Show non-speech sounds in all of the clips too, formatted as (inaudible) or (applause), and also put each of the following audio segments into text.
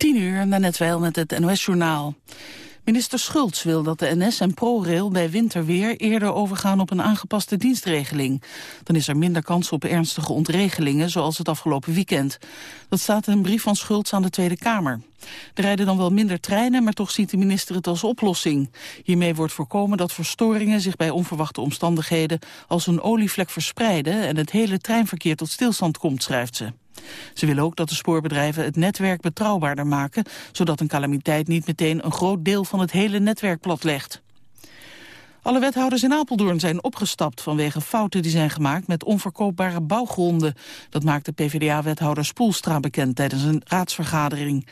10 uur, net wel met het NOS-journaal. Minister Schultz wil dat de NS en ProRail bij winterweer eerder overgaan op een aangepaste dienstregeling. Dan is er minder kans op ernstige ontregelingen, zoals het afgelopen weekend. Dat staat in een brief van Schultz aan de Tweede Kamer. Er rijden dan wel minder treinen, maar toch ziet de minister het als oplossing. Hiermee wordt voorkomen dat verstoringen zich bij onverwachte omstandigheden als een olievlek verspreiden en het hele treinverkeer tot stilstand komt, schrijft ze. Ze willen ook dat de spoorbedrijven het netwerk betrouwbaarder maken, zodat een calamiteit niet meteen een groot deel van het hele netwerk platlegt. Alle wethouders in Apeldoorn zijn opgestapt vanwege fouten die zijn gemaakt met onverkoopbare bouwgronden. Dat maakte PvdA-wethouder Spoelstra bekend tijdens een raadsvergadering.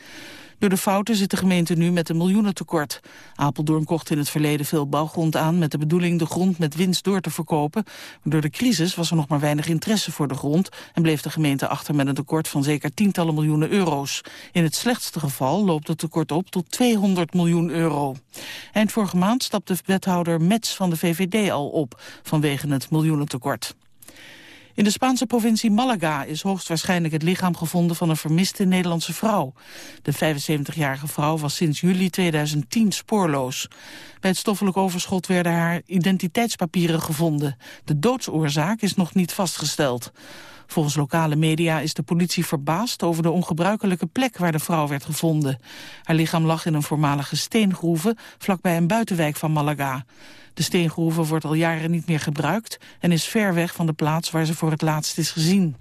Door de fouten zit de gemeente nu met een miljoenentekort. Apeldoorn kocht in het verleden veel bouwgrond aan... met de bedoeling de grond met winst door te verkopen. Door de crisis was er nog maar weinig interesse voor de grond... en bleef de gemeente achter met een tekort van zeker tientallen miljoenen euro's. In het slechtste geval loopt het tekort op tot 200 miljoen euro. Eind vorige maand stapte wethouder Mets van de VVD al op... vanwege het miljoenentekort. In de Spaanse provincie Malaga is hoogstwaarschijnlijk het lichaam gevonden van een vermiste Nederlandse vrouw. De 75-jarige vrouw was sinds juli 2010 spoorloos. Bij het stoffelijk overschot werden haar identiteitspapieren gevonden. De doodsoorzaak is nog niet vastgesteld. Volgens lokale media is de politie verbaasd over de ongebruikelijke plek waar de vrouw werd gevonden. Haar lichaam lag in een voormalige steengroeve vlakbij een buitenwijk van Malaga. De steengroeve wordt al jaren niet meer gebruikt en is ver weg van de plaats waar ze voor het laatst is gezien.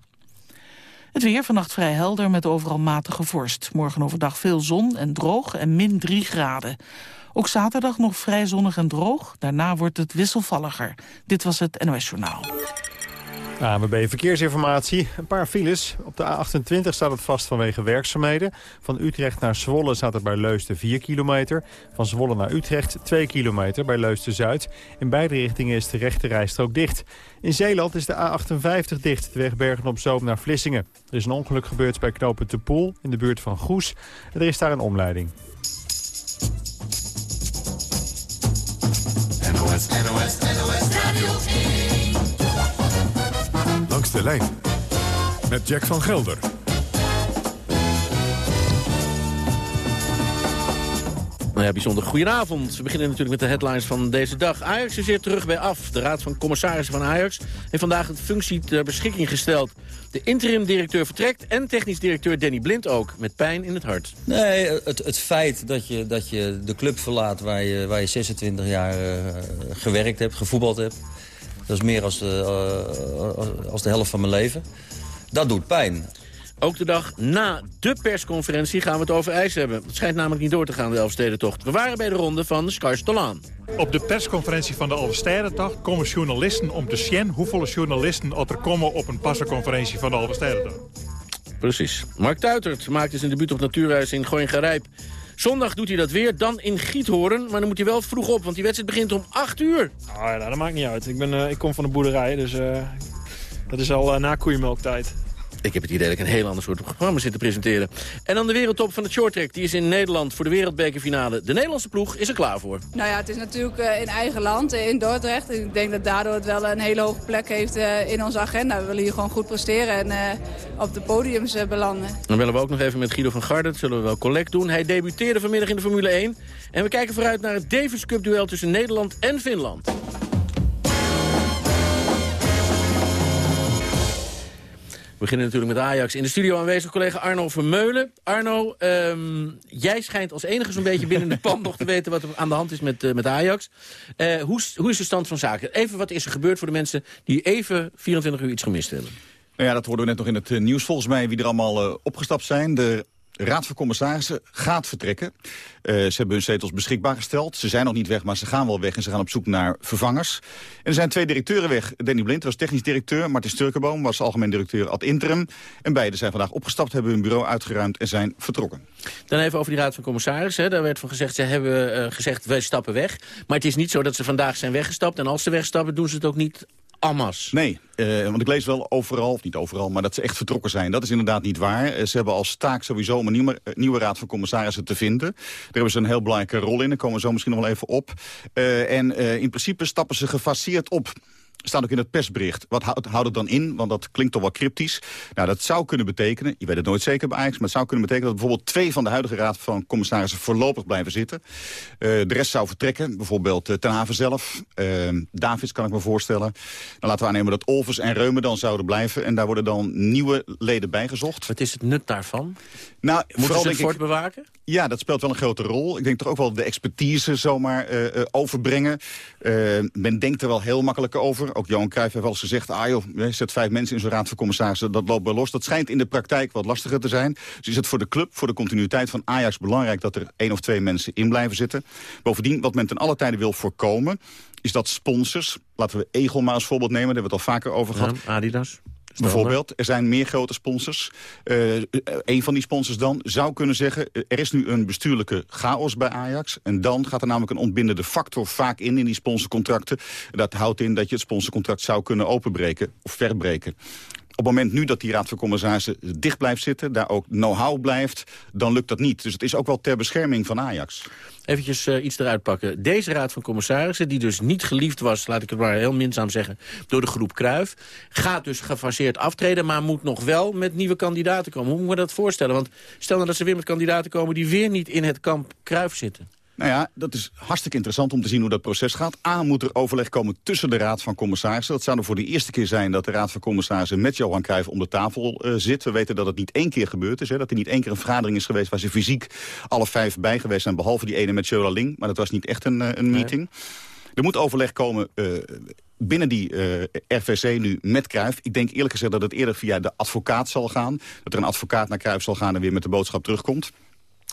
Het weer vannacht vrij helder met overal matige vorst. Morgen overdag veel zon en droog en min 3 graden. Ook zaterdag nog vrij zonnig en droog. Daarna wordt het wisselvalliger. Dit was het NOS Journaal. AMB Verkeersinformatie. Een paar files. Op de A28 staat het vast vanwege werkzaamheden. Van Utrecht naar Zwolle staat het bij Leusden 4 kilometer. Van Zwolle naar Utrecht 2 kilometer bij Leusden-Zuid. In beide richtingen is de rechte rijstrook dicht. In Zeeland is de A58 dicht, de weg Bergen-op-Zoom naar Vlissingen. Er is een ongeluk gebeurd bij knopen Te Poel in de buurt van Goes. En er is daar een omleiding. NOS, NOS, NOS Radio Langs de lijn met Jack van Gelder. Nou ja, bijzonder goedenavond. We beginnen natuurlijk met de headlines van deze dag. Ajax is weer terug bij af. De Raad van Commissarissen van Ajax heeft vandaag het functie ter beschikking gesteld. De interim-directeur vertrekt en technisch directeur Danny Blind ook. Met pijn in het hart. Nee, het, het feit dat je, dat je de club verlaat waar je, waar je 26 jaar uh, gewerkt hebt, gevoetbald hebt... Dat is meer als de, uh, als de helft van mijn leven. Dat doet pijn. Ook de dag na de persconferentie gaan we het over ijs hebben. Het schijnt namelijk niet door te gaan, de Elfstedentocht. We waren bij de ronde van Tolaan. Op de persconferentie van de Elfstedentocht komen journalisten om te zien... hoeveel journalisten er komen op een persconferentie van de Elfstedentocht. Precies. Mark Tuitert maakte zijn debuut op Natuurhuis in Gooien-Garijp. Zondag doet hij dat weer, dan in Giethoorn. Maar dan moet hij wel vroeg op, want die wedstrijd begint om 8 uur. Oh, ja, nou, dat maakt niet uit. Ik, ben, uh, ik kom van de boerderij, dus uh, dat is al uh, na koeienmelktijd. Ik heb het idee dat ik een heel ander soort programma zit te presenteren. En dan de wereldtop van het shorttrack. Die is in Nederland voor de wereldbekerfinale. De Nederlandse ploeg is er klaar voor. Nou ja, het is natuurlijk in eigen land, in Dordrecht. Ik denk dat daardoor het wel een hele hoge plek heeft in onze agenda. We willen hier gewoon goed presteren en op de podiums belanden. Dan willen we ook nog even met Guido van Garden. Dat zullen we wel collect doen. Hij debuteerde vanmiddag in de Formule 1. En we kijken vooruit naar het Davis Cup duel tussen Nederland en Finland. Beginnen natuurlijk met Ajax. In de studio aanwezig collega Arno Vermeulen. Arno, um, jij schijnt als enige zo'n beetje binnen de (laughs) pan nog te weten wat er aan de hand is met, uh, met Ajax. Uh, hoe, hoe is de stand van zaken? Even wat is er gebeurd voor de mensen die even 24 uur iets gemist hebben? Nou ja, dat hoorden we net nog in het uh, nieuws volgens mij, wie er allemaal uh, opgestapt zijn. De Raad van Commissarissen gaat vertrekken. Uh, ze hebben hun zetels beschikbaar gesteld. Ze zijn nog niet weg, maar ze gaan wel weg en ze gaan op zoek naar vervangers. En er zijn twee directeuren weg. Danny Blind was technisch directeur. Martin Sturkenboom was algemeen directeur ad interim. En beide zijn vandaag opgestapt, hebben hun bureau uitgeruimd en zijn vertrokken. Dan even over die Raad van Commissarissen. Daar werd van gezegd, ze hebben uh, gezegd, wij stappen weg. Maar het is niet zo dat ze vandaag zijn weggestapt. En als ze wegstappen, doen ze het ook niet Amas. Nee, uh, want ik lees wel overal, of niet overal, maar dat ze echt vertrokken zijn. Dat is inderdaad niet waar. Uh, ze hebben als taak sowieso om een nieuwe, uh, nieuwe raad van commissarissen te vinden. Daar hebben ze een heel belangrijke rol in. Daar komen we zo misschien nog wel even op. en in principe stappen ze gefaseerd op. staat ook in het persbericht. Wat houdt, houdt het dan in? Want dat klinkt toch wel cryptisch. Nou, dat zou kunnen betekenen, je weet het nooit zeker bij Ajax... maar het zou kunnen betekenen dat bijvoorbeeld twee van de huidige raad van commissarissen... voorlopig blijven zitten. Eh, de rest zou vertrekken, bijvoorbeeld uh, Ten Haven zelf. Uh, Davids kan ik me voorstellen. Dan laten we aannemen dat Olvers en Reumen dan zouden blijven... en daar worden dan nieuwe leden bijgezocht. Wat is het nut daarvan? Nou, Moeten vooral ze het denk ik, voortbewaken? ja, dat speelt wel een grote rol. Ik denk toch ook wel de expertise zomaar overbrengen. Men denkt er wel heel makkelijk over. Ook Johan Cruijff heeft wel eens gezegd... ah joh, zet vijf mensen in zo'n raad van commissarissen, dat loopt wel los. Dat schijnt in de praktijk wat lastiger te zijn. Dus is het voor de club, voor de continuïteit van Ajax belangrijk... dat er één of twee mensen in blijven zitten. Bovendien, wat men ten alle tijde wil voorkomen... is dat sponsors, laten we Egel maar als voorbeeld nemen... daar hebben we het al vaker over gehad... Adidas. Bijvoorbeeld, er zijn meer grote sponsors. Uh, een van die sponsors dan zou kunnen zeggen... er is nu een bestuurlijke chaos bij Ajax. En dan gaat er namelijk een ontbindende factor vaak in... in die sponsorcontracten. Dat houdt in dat je het sponsorcontract zou kunnen openbreken of verbreken. Op het moment nu dat die raad van commissarissen dicht blijft zitten... daar ook know-how blijft, dan lukt dat niet. Dus het is ook wel ter bescherming van Ajax. Eventjes uh, iets eruit pakken. Deze raad van commissarissen, die dus niet geliefd was... laat ik het maar heel minzaam zeggen, door de groep Kruif... gaat dus gefaseerd aftreden, maar moet nog wel met nieuwe kandidaten komen. Hoe moet je dat voorstellen? Want stel nou dat ze weer met kandidaten komen... die weer niet in het kamp Kruif zitten. Nou ja, dat is hartstikke interessant om te zien hoe dat proces gaat. A, moet er overleg komen tussen de Raad van Commissarissen. Dat zou er voor de eerste keer zijn dat de Raad van Commissarissen met Johan Cruijff om de tafel uh, zit. We weten dat het niet één keer gebeurd is. Hè, dat er niet één keer een vergadering is geweest waar ze fysiek alle vijf bij geweest zijn. Behalve die ene met Jola Ling. Maar dat was niet echt een, uh, een meeting. Nee. Er moet overleg komen uh, binnen die uh, RVC nu met Kruif. Ik denk eerlijk gezegd dat het eerder via de advocaat zal gaan. Dat er een advocaat naar Kruif zal gaan en weer met de boodschap terugkomt.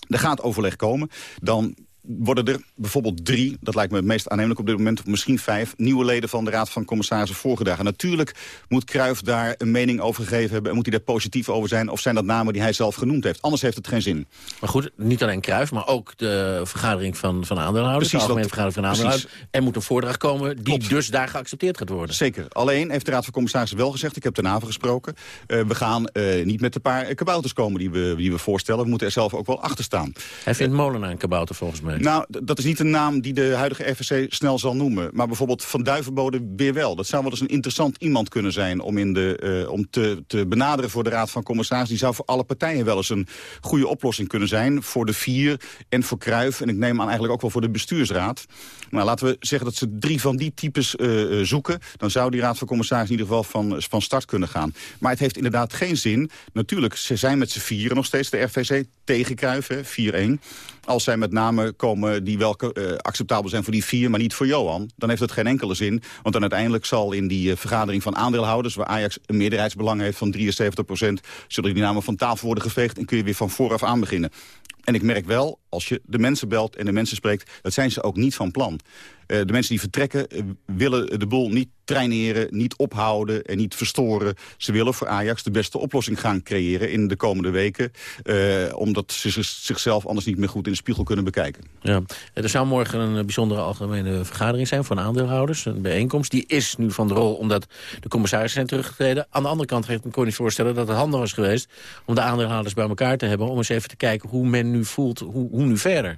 Er gaat overleg komen. Dan worden er bijvoorbeeld drie, dat lijkt me het meest aannemelijk op dit moment... of misschien vijf, nieuwe leden van de Raad van Commissarissen voorgedragen. Natuurlijk moet Kruijf daar een mening over gegeven hebben... en moet hij daar positief over zijn... of zijn dat namen die hij zelf genoemd heeft. Anders heeft het geen zin. Maar goed, niet alleen Kruijf, maar ook de vergadering van, van aandeelhouders... Precies, de algemene vergadering van aandeelhouders. Er moet een voordracht komen die Klopt. dus daar geaccepteerd gaat worden. Zeker. Alleen heeft de Raad van Commissarissen wel gezegd... ik heb ten haven gesproken... Uh, we gaan uh, niet met de paar kabouters komen die we, die we voorstellen. We moeten er zelf ook wel achter staan. Hij vindt Molenaar een kabouter volgens mij. Nou, dat is niet een naam die de huidige RVC snel zal noemen. Maar bijvoorbeeld Van Duivenbode weer wel. Dat zou wel eens een interessant iemand kunnen zijn... om, in de, uh, om te, te benaderen voor de Raad van Commissarissen. Die zou voor alle partijen wel eens een goede oplossing kunnen zijn. Voor de vier en voor Kruif. En ik neem aan eigenlijk ook wel voor de bestuursraad. Maar laten we zeggen dat ze drie van die types uh, zoeken. Dan zou die Raad van Commissarissen in ieder geval van, van start kunnen gaan. Maar het heeft inderdaad geen zin. Natuurlijk, ze zijn met z'n vieren nog steeds de RVC tegen Kruif, 4-1 als zij met name komen die wel uh, acceptabel zijn voor die vier, maar niet voor Johan, dan heeft het geen enkele zin. Want dan uiteindelijk zal in die uh, vergadering van aandeelhouders, waar Ajax een meerderheidsbelang heeft van 73 procent, zullen die namen van tafel worden geveegd en kun je weer van vooraf aan beginnen. En ik merk wel, als je de mensen belt en de mensen spreekt... dat zijn ze ook niet van plan. Uh, de mensen die vertrekken uh, willen de boel niet traineren, niet ophouden en niet verstoren. Ze willen voor Ajax de beste oplossing gaan creëren in de komende weken. Uh, omdat ze zichzelf anders niet meer goed in de spiegel kunnen bekijken. Ja. Er zou morgen een bijzondere algemene vergadering zijn van aandeelhouders. Een bijeenkomst. Die is nu van de rol omdat de commissarissen zijn teruggetreden. Aan de andere kant kon ik me voorstellen dat het handig was geweest... om de aandeelhouders bij elkaar te hebben. Om eens even te kijken hoe men nu voelt, hoe, hoe nu verder.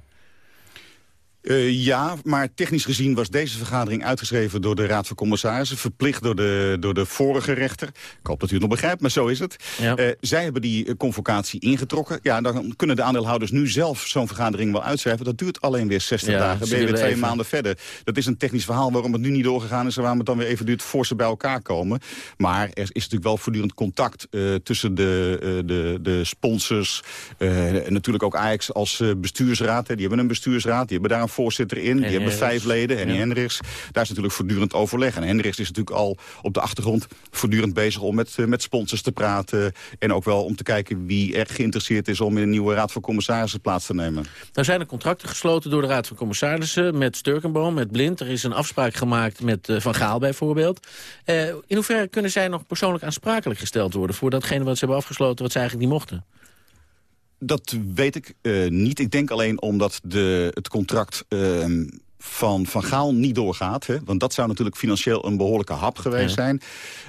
Uh, ja, maar technisch gezien was deze vergadering uitgeschreven door de Raad van Commissarissen. Verplicht door de, door de vorige rechter. Ik hoop dat u het nog begrijpt, maar zo is het. Ja. Uh, zij hebben die convocatie ingetrokken. Ja, dan kunnen de aandeelhouders nu zelf zo'n vergadering wel uitschrijven. Dat duurt alleen weer 60 ja, dagen. Ben je weer twee even... maanden verder. Dat is een technisch verhaal waarom het nu niet doorgegaan is... en waarom het dan weer even duurt voor ze bij elkaar komen. Maar er is natuurlijk wel voortdurend contact uh, tussen de, de, de sponsors... en natuurlijk ook Ajax als bestuursraad. Hè. Die hebben een bestuursraad, die hebben daar een voorzitter in. Die hebben vijf leden. En ja. Hendricks, daar is natuurlijk voortdurend overleg. En Hendricks is natuurlijk al op de achtergrond voortdurend bezig om met, met sponsors te praten. En ook wel om te kijken wie er geïnteresseerd is om in een nieuwe raad van commissarissen plaats te nemen. Nou zijn er contracten gesloten door de raad van commissarissen met Sturkenboom, met Blind. Er is een afspraak gemaakt met uh, Van Gaal bijvoorbeeld. Uh, in hoeverre kunnen zij nog persoonlijk aansprakelijk gesteld worden voor datgene wat ze hebben afgesloten wat ze eigenlijk niet mochten? Dat weet ik uh, niet. Ik denk alleen omdat de, het contract uh, van Van Gaal niet doorgaat... Hè, want dat zou natuurlijk financieel een behoorlijke hap geweest zijn...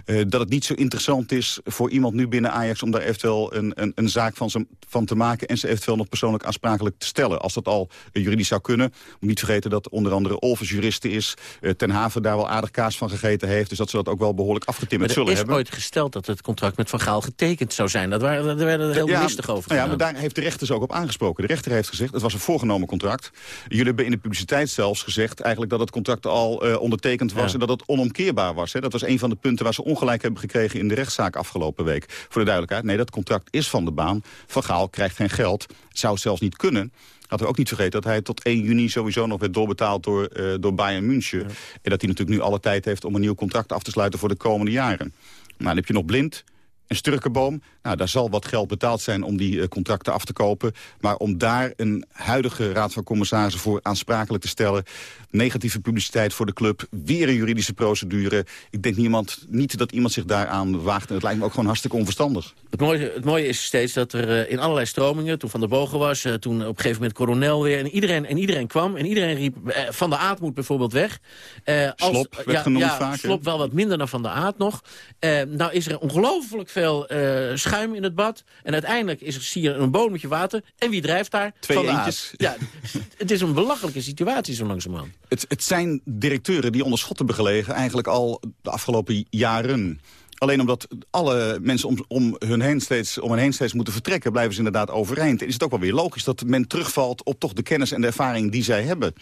Uh, dat het niet zo interessant is voor iemand nu binnen Ajax... om daar eventueel een, een, een zaak van, van te maken... en ze eventueel nog persoonlijk aansprakelijk te stellen. Als dat al uh, juridisch zou kunnen. Moet niet vergeten dat onder andere Olvers juriste is... Uh, Ten Haven daar wel aardig kaas van gegeten heeft... dus dat ze dat ook wel behoorlijk afgetimmerd zullen hebben. er is ooit gesteld dat het contract met Van Gaal getekend zou zijn. Dat waren, daar werden heel ja, over nou Ja, maar daar heeft de rechter dus ook op aangesproken. De rechter heeft gezegd, het was een voorgenomen contract. Jullie hebben in de publiciteit zelfs gezegd... eigenlijk dat het contract al uh, ondertekend was en dat het onomkeerbaar was. Hè. Dat was een van de punten waar ze ongelijk hebben gekregen... in de rechtszaak afgelopen week. Voor de duidelijkheid, nee, dat contract is van de baan. Van Gaal krijgt geen geld. Zou zelfs niet kunnen. Laten we ook niet vergeten dat hij tot 1 juni sowieso nog werd doorbetaald door, uh, door Bayern München. En dat hij natuurlijk nu alle tijd heeft om een nieuw contract af te sluiten voor de komende jaren. Maar dan heb je nog blind, een Sturkenboom, nou, daar zal wat geld betaald zijn om die uh, contracten af te kopen. Maar om daar een huidige raad van commissarissen voor aansprakelijk te stellen... negatieve publiciteit voor de club, weer een juridische procedure. Ik denk niemand, niet dat iemand zich daaraan waagt. En het lijkt me ook gewoon hartstikke onverstandig. Het mooie, het mooie is steeds dat er uh, in allerlei stromingen... toen Van der Bogen was, uh, toen op een gegeven moment Coronel weer... en iedereen, en iedereen kwam en iedereen riep... Van de Aard moet bijvoorbeeld weg. als, Slop werd ja, genoemd ja, vaak. Slop wel wat minder dan Van de Aard nog. nou is er ongelooflijk veel schuim in het bad. En uiteindelijk is er, zie je een boom water. En wie drijft daar? Twee van eentjes. Ja, het is een belachelijke situatie zo langzamerhand. Het, het zijn directeuren die onder schot hebben gelegen... eigenlijk al de afgelopen jaren. Alleen omdat alle mensen om, om, hun heen steeds, om hen heen steeds moeten vertrekken... blijven ze inderdaad overeind. En is het ook wel weer logisch dat men terugvalt op toch de kennis en de ervaring die zij hebben.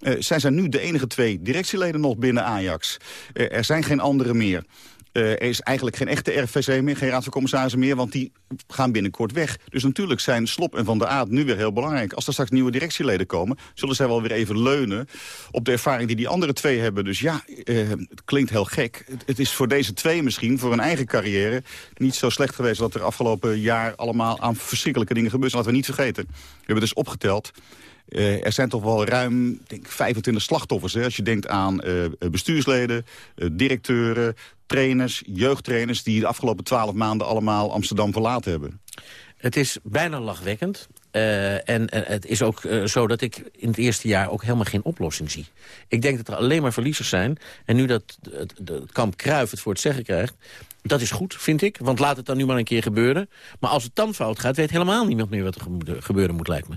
Uh, zij zijn nu de enige twee directieleden nog binnen Ajax. Uh, er zijn geen andere meer. Uh, er is eigenlijk geen echte RVC meer, geen raad van commissarissen meer... want die gaan binnenkort weg. Dus natuurlijk zijn Slop en Van der Aad nu weer heel belangrijk. Als er straks nieuwe directieleden komen... zullen zij wel weer even leunen op de ervaring die die andere twee hebben. Dus ja, uh, het klinkt heel gek. Het, het, is voor deze twee misschien, voor hun eigen carrière... niet zo slecht geweest dat er afgelopen jaar allemaal aan verschrikkelijke dingen gebeurd zijn. Laten we niet vergeten. We hebben dus opgeteld... Uh, er zijn toch wel ruim denk, 25 slachtoffers. Hè, als je denkt aan uh, bestuursleden, uh, directeuren, trainers, jeugdtrainers... die de afgelopen twaalf maanden allemaal Amsterdam verlaten hebben. Het is bijna lachwekkend. En, het is ook zo dat ik in het eerste jaar ook helemaal geen oplossing zie. Ik denk dat er alleen maar verliezers zijn. En nu dat het kamp Kruif het voor het zeggen krijgt... dat is goed, vind ik. Want laat het dan nu maar een keer gebeuren. Maar als het dan fout gaat, weet helemaal niemand meer wat er gebeuren moet, lijkt me.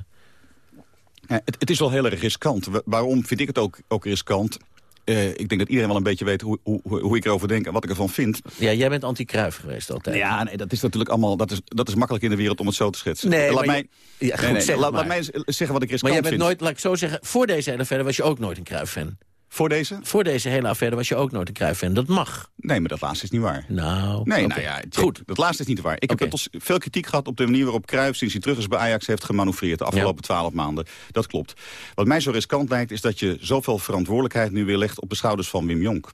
Ja, het, het, is wel heel erg riskant. Waarom vind ik het ook, ook riskant? Uh, ik denk dat iedereen wel een beetje weet hoe, hoe, hoe ik erover denk en wat ik ervan vind. Ja, jij bent anti-Kruif geweest altijd. Ja, nee, dat is natuurlijk allemaal, dat is, dat is makkelijk in de wereld om het zo te schetsen. Nee, laat, mij, je, ja, goed, nee, nee, laat, laat, mij zeggen wat ik riskant vind. Maar jij bent nooit, laat ik zo zeggen, voor deze hele verder was je ook nooit een Kruif-fan. Voor deze? Voor deze hele affaire was je ook nooit een Cruijff-fan. Dat mag. Nee, maar dat laatste is niet waar. Nou, Nee, okay. nou ja, goed. Dat laatste is niet waar. Ik okay. heb veel kritiek gehad op de manier waarop Cruijff... sinds hij terug is bij Ajax heeft gemanoeuvreerd de afgelopen twaalf ja. maanden. Dat klopt. Wat mij zo riskant lijkt is dat je zoveel verantwoordelijkheid nu weer legt... op de schouders van Wim Jonk.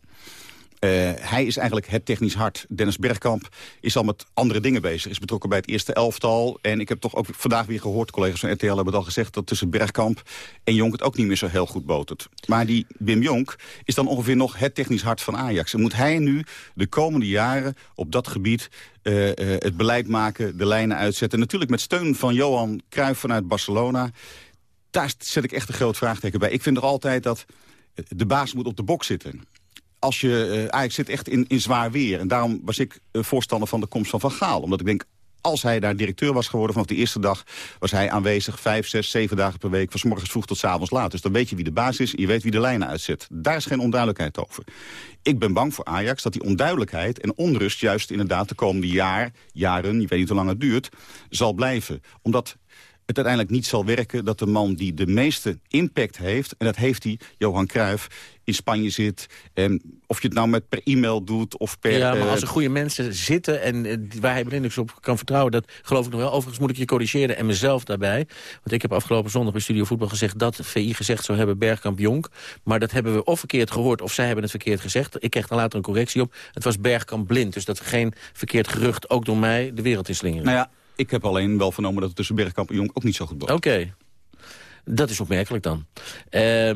Uh, hij is eigenlijk het technisch hart. Dennis Bergkamp is al met andere dingen bezig. Is betrokken bij het eerste elftal. En ik heb toch ook vandaag weer gehoord, collega's van RTL hebben het al gezegd... dat tussen Bergkamp en Jonk het ook niet meer zo heel goed botert. Maar die Wim Jonk is dan ongeveer nog het technisch hart van Ajax. En moet hij nu de komende jaren op dat gebied uh, uh, het beleid maken, de lijnen uitzetten. Natuurlijk met steun van Johan Cruijff vanuit Barcelona. Daar zet ik echt een groot vraagteken bij. Ik vind er altijd dat de baas moet op de bok zitten als je, Ajax zit echt in, in zwaar weer. En daarom was ik uh, voorstander van de komst van Van Gaal. Omdat ik denk, als hij daar directeur was geworden vanaf de eerste dag... was hij aanwezig vijf, zes, zeven dagen per week... van morgens vroeg tot s avonds laat. Dus dan weet je wie de baas is en je weet wie de lijnen uitzet. Daar is geen onduidelijkheid over. Ik ben bang voor Ajax dat die onduidelijkheid en onrust... juist inderdaad de komende jaar, jaren, je weet niet hoe lang het duurt... zal blijven. Omdat het uiteindelijk niet zal werken dat de man die de meeste impact heeft... en dat heeft hij, Johan Cruijff, in Spanje zit. En of je het nou met per e-mail doet of per... Ja, maar als er goede mensen zitten en uh, waar hij blindelijk op kan vertrouwen... dat geloof ik nog wel. Overigens moet ik je corrigeren en mezelf daarbij. Want ik heb afgelopen zondag bij Studio Voetbal gezegd... dat VI gezegd zou hebben Bergkamp Jonk. Maar dat hebben we of verkeerd gehoord of zij hebben het verkeerd gezegd. Ik kreeg dan later een correctie op. Het was Bergkamp blind. Dus dat geen verkeerd gerucht ook door mij de wereld in slingeren. Nou ja, ik heb alleen wel vernomen dat het tussen Bergkamp en Jonk ook niet zo goed was. Oké. Okay. Dat is opmerkelijk dan. Uh,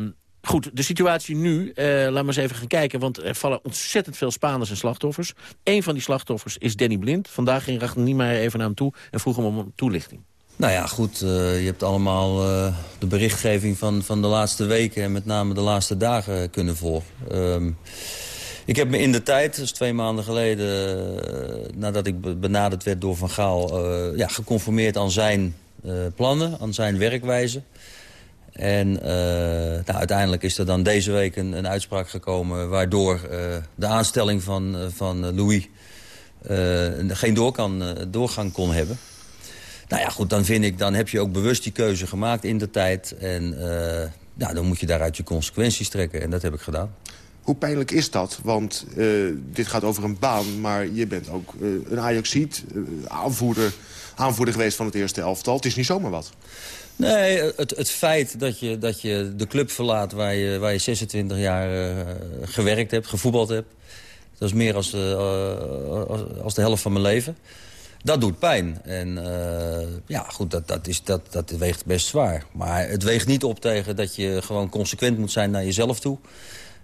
Goed, de situatie nu, uh, laten we eens even gaan kijken... want er vallen ontzettend veel Spaanders en slachtoffers. Eén van die slachtoffers is Danny Blind. Vandaag ging Ragnar Niemeyer even naar hem toe en vroeg hem om een toelichting. Nou ja, goed, uh, je hebt allemaal uh, de berichtgeving van, van de laatste weken... en met name de laatste dagen kunnen volgen. Um, ik heb me in de tijd, dus twee maanden geleden... Uh, nadat ik benaderd werd door Van Gaal... ja, geconformeerd aan zijn plannen, aan zijn werkwijze. En nou, uiteindelijk is er dan deze week een, een uitspraak gekomen... waardoor de aanstelling van, van Louis geen door kan, doorgang kon hebben... Nou ja, goed, dan vind ik, dan heb je ook bewust die keuze gemaakt in de tijd. En ja, dan moet je daaruit je consequenties trekken. En dat heb ik gedaan. Hoe pijnlijk is dat? Want uh, dit gaat over een baan, maar je bent ook uh, een Ajaxiet, aanvoerder, aanvoerder geweest van het eerste elftal. Het is niet zomaar wat. Nee, het, het feit dat je, dat je de club verlaat waar je, waar je 26 jaar gewerkt hebt, gevoetbald hebt... dat is meer als de, als de helft van mijn leven dat doet pijn. En ja, goed, dat, dat, is, dat, dat weegt best zwaar. Maar het weegt niet op tegen dat je gewoon consequent moet zijn naar jezelf toe.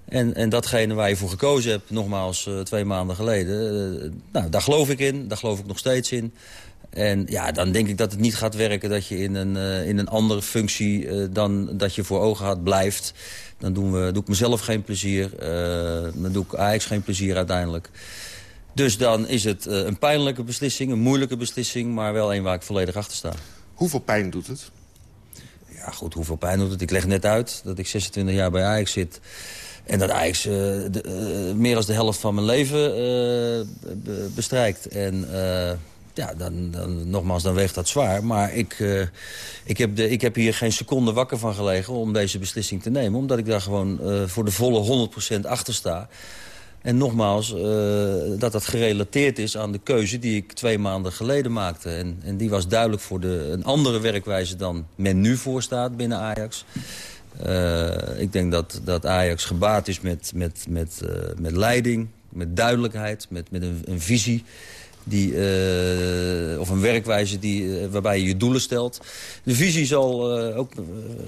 En, en datgene waar je voor gekozen hebt, nogmaals uh, twee maanden geleden... Uh, nou, daar geloof ik in, daar geloof ik nog steeds in. En ja, dan denk ik dat het niet gaat werken dat je in een, in een andere functie... dan dat je voor ogen had blijft. Dan doen we, doe ik mezelf geen plezier, dan doe ik Ajax geen plezier uiteindelijk. Dus dan is het een pijnlijke beslissing, een moeilijke beslissing... maar wel een waar ik volledig achter sta. Hoeveel pijn doet het? Ja, goed, hoeveel pijn doet het? Ik leg net uit dat ik 26 jaar bij Ajax zit... En dat Ajax de, uh, meer dan de helft van mijn leven be bestrijkt. En ja, dan, dan, nogmaals, dan weegt dat zwaar. Maar ik, ik, heb de, ik heb hier geen seconde wakker van gelegen om deze beslissing te nemen. Omdat ik daar gewoon voor de volle 100% achter sta. En nogmaals, dat dat gerelateerd is aan de keuze die ik twee maanden geleden maakte. En, en die was duidelijk voor de, een andere werkwijze dan men nu voorstaat binnen Ajax. Uh, ik denk dat, dat Ajax gebaat is met, met, met, uh, met leiding, met duidelijkheid, met, met een, een visie. Die, of een werkwijze die, waarbij je je doelen stelt. De visie zal ook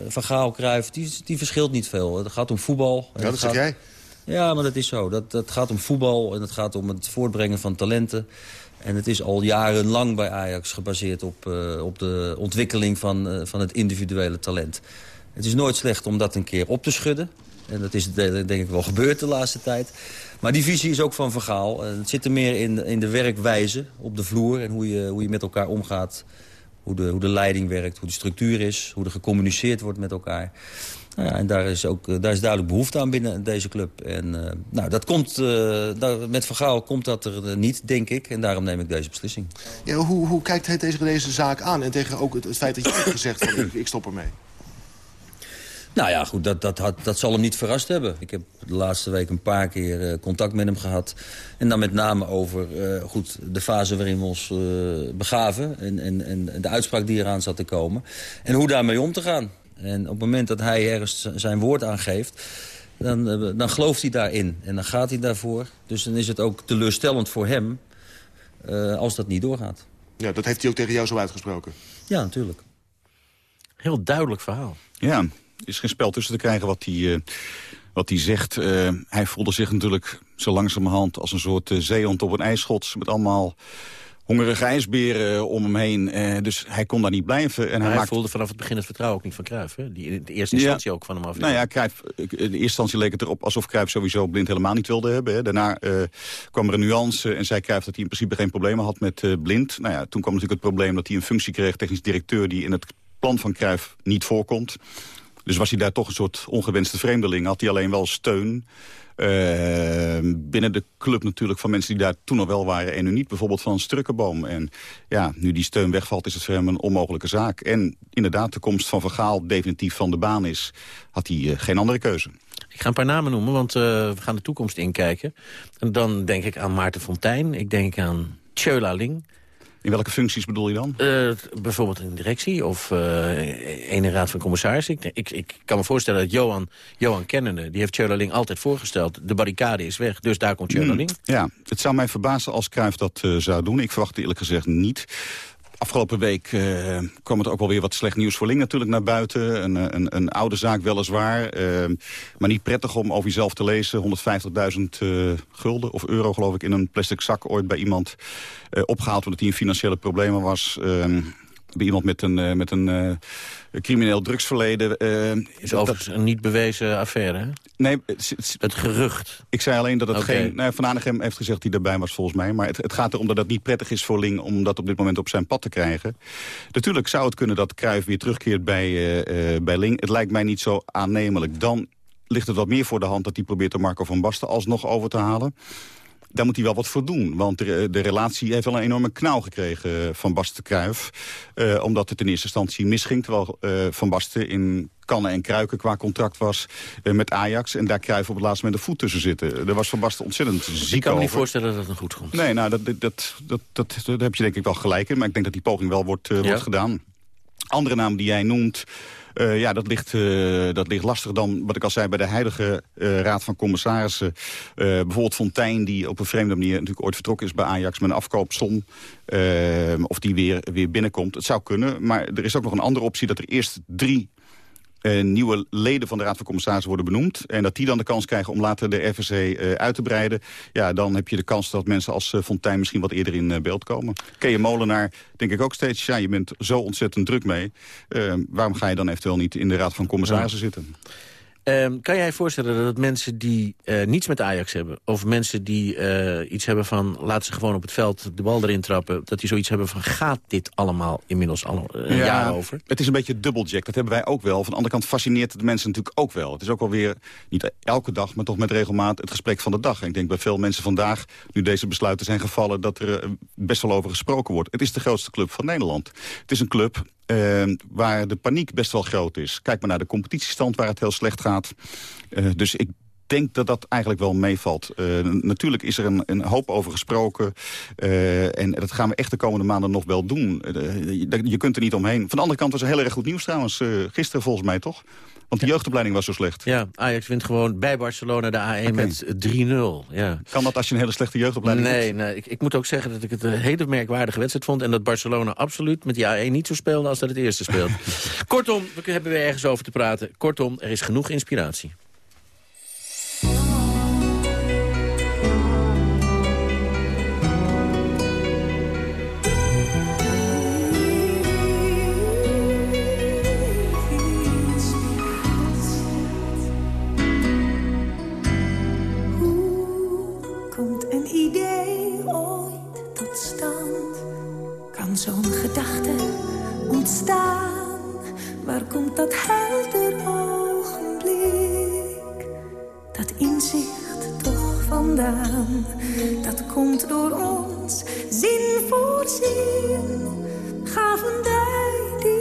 van Gaal Cruijff, die, die verschilt niet veel. Het gaat om voetbal. Ja, dat zeg jij. Ja, maar dat is zo. Dat, dat gaat om voetbal en het gaat om het voortbrengen van talenten. En het is al jarenlang bij Ajax gebaseerd op, op de ontwikkeling van, van het individuele talent. Het is nooit slecht om dat een keer op te schudden. En dat is denk ik wel gebeurd de laatste tijd. Maar die visie is ook van verhaal. Het zit er meer in, in de werkwijze op de vloer en hoe je, hoe je met elkaar omgaat. Hoe de, hoe de leiding werkt, hoe de structuur is, hoe er gecommuniceerd wordt met elkaar. Nou ja, en daar is, ook, eh, daar is duidelijk behoefte aan binnen deze club. En uh, nou, dat komt, met Vergaal komt dat er niet, denk ik. En daarom neem ik deze beslissing. Ja, hoe, hoe kijkt hij tegen deze zaak aan? En tegen ook het, feit dat je (coughs) hebt gezegd ik stop ermee? Nou ja, goed, dat, dat, had, dat zal hem niet verrast hebben. Ik heb de laatste week een paar keer uh, contact met hem gehad. En dan met name over uh, goed, de fase waarin we ons uh, begaven. En, en, en de uitspraak die eraan zat te komen. En hoe daarmee om te gaan. En op het moment dat hij ergens zijn woord aangeeft... Dan, eh, dan gelooft hij daarin en dan gaat hij daarvoor. Dus dan is het ook teleurstellend voor hem uh, als dat niet doorgaat. Ja, dat heeft hij ook tegen jou zo uitgesproken? Ja, natuurlijk. Heel duidelijk verhaal. Ja, is geen spel tussen te krijgen wat hij, uh, wat hij zegt. Uh, hij voelde zich natuurlijk zo langzamerhand als een soort zeehond op een ijsschots... met allemaal hongerige ijsberen om hem heen. Uh, dus hij kon daar niet blijven. En hij, hij voelde vanaf het begin het vertrouwen ook niet van Cruijff. Hè? Die in de eerste instantie ja. ook van hem af. Nou ja, Cruijff, in de eerste instantie leek het erop alsof Cruijff sowieso Blind helemaal niet wilde hebben. Hè. Daarna uh, kwam er een nuance en zei Cruijff dat hij in principe geen problemen had met uh, Blind. Nou ja, toen kwam natuurlijk het probleem dat hij een functie kreeg, technisch directeur, die in het plan van Cruijff niet voorkomt. Dus was hij daar toch een soort ongewenste vreemdeling. Had hij alleen wel steun uh, binnen de club natuurlijk van mensen die daar toen nog wel waren en nu niet. Bijvoorbeeld van Strukkenboom. En ja, nu die steun wegvalt is het voor hem een onmogelijke zaak. En inderdaad, de komst van Vergaal definitief van de baan is, had hij uh, geen andere keuze. Ik ga een paar namen noemen, want uh, we gaan de toekomst inkijken. En dan denk ik aan Maarten Fontijn, ik denk aan Tjöla Ling... In welke functies bedoel je dan? Uh, bijvoorbeeld in directie of uh, ene raad van commissarissen. Ik, ik, ik, kan me voorstellen dat Johan, Johan Kennende... die heeft Tjöla altijd voorgesteld. De barricade is weg, dus daar komt Tjöla hmm, Ja, het zou mij verbazen als Cruijff dat uh, zou doen. Ik verwacht eerlijk gezegd niet. Afgelopen week uh, kwam het ook wel weer wat slecht nieuws voor Ling natuurlijk naar buiten. Een, een, een oude zaak weliswaar. Uh, maar niet prettig om over jezelf te lezen. 150.000 uh, gulden of euro geloof ik in een plastic zak ooit bij iemand opgehaald... omdat hij in financiële problemen was. Bij iemand met een, uh, met een uh, crimineel drugsverleden. Uh, is overigens dat, een niet bewezen affaire, hè? Nee. Het gerucht. Ik zei alleen dat het okay. geen... Nou, Van Aanegem heeft gezegd die erbij was volgens mij. Maar het, het, gaat erom dat het niet prettig is voor Ling om dat op dit moment op zijn pad te krijgen. Natuurlijk zou het kunnen dat Cruijff weer terugkeert bij, bij Ling. Het lijkt mij niet zo aannemelijk. Dan ligt het wat meer voor de hand dat hij probeert om Marco van Basten alsnog over te halen daar moet hij wel wat voor doen. Want de, de relatie heeft wel een enorme knauw gekregen eh, van Basten Kruijf. Uh, omdat het in eerste instantie misging. Terwijl uh, Van Basten in kannen en kruiken qua contract was uh, met Ajax. En daar Kruijf op het laatste moment de voet tussen zitten. Er was Van Basten ontzettend ziek Ik kan me niet voorstellen dat het een goed komt. Nee, nou, dat, dat, dat, dat, dat, daar heb je denk ik wel gelijk in. Maar ik denk dat die poging wel wordt, ja. wordt gedaan. Andere naam die jij noemt... Uh, ja, dat ligt, uh, dat ligt lastig dan, wat ik al zei, bij de huidige uh, Raad van Commissarissen. bijvoorbeeld Fontijn, die op een vreemde manier natuurlijk ooit vertrokken is bij Ajax met een afkoopsom. of die weer, weer binnenkomt. Het zou kunnen, maar er is ook nog een andere optie dat er eerst drie uh, nieuwe leden van de Raad van Commissarissen worden benoemd. En dat die dan de kans krijgen om later de RVC uh, uit te breiden. Ja, dan heb je de kans dat mensen als uh, Fontijn misschien wat eerder in beeld komen. Kees Molenaar denk ik ook steeds, ja, je bent zo ontzettend druk mee. waarom ga je dan eventueel niet in de Raad van Commissarissen ja. zitten? Um, kan jij je voorstellen dat mensen die uh, niets met Ajax hebben... of mensen die uh, iets hebben van... laten ze gewoon op het veld de bal erin trappen... dat die zoiets hebben van gaat dit allemaal inmiddels al een ja, jaar over? Het is een beetje dubbeljack, dat hebben wij ook wel. Van de andere kant fascineert het de mensen natuurlijk ook wel. Het is ook wel weer, niet elke dag, maar toch met regelmaat... het gesprek van de dag. En ik denk bij veel mensen vandaag, nu deze besluiten zijn gevallen... dat er best wel over gesproken wordt. Het is de grootste club van Nederland. Het is een club uh, waar de paniek best wel groot is. Kijk maar naar de competitiestand waar het heel slecht gaat. Uh, dus ik denk dat dat eigenlijk wel meevalt. Uh, natuurlijk is er een, een hoop over gesproken. Uh, en dat gaan we echt de komende maanden nog wel doen. Je, je, kunt er niet omheen. Van de andere kant was er heel erg goed nieuws trouwens. gisteren volgens mij toch? Want de jeugdopleiding was zo slecht. Ja, Ajax wint gewoon bij Barcelona de A1 okay. met 3-0. Ja. Kan dat als je een hele slechte jeugdopleiding nee, hebt? Nee, ik, ik, moet ook zeggen dat ik het een hele merkwaardige wedstrijd vond... en dat Barcelona absoluut met die A1 niet zo speelde als dat het eerste speelde. (laughs) Kortom, we hebben weer ergens over te praten. Kortom, er is genoeg inspiratie. Zo'n gedachte ontstaan? Waar komt dat helder ogenblik? Dat inzicht toch vandaan? Dat komt door ons, zin voor zin. Gaven wij die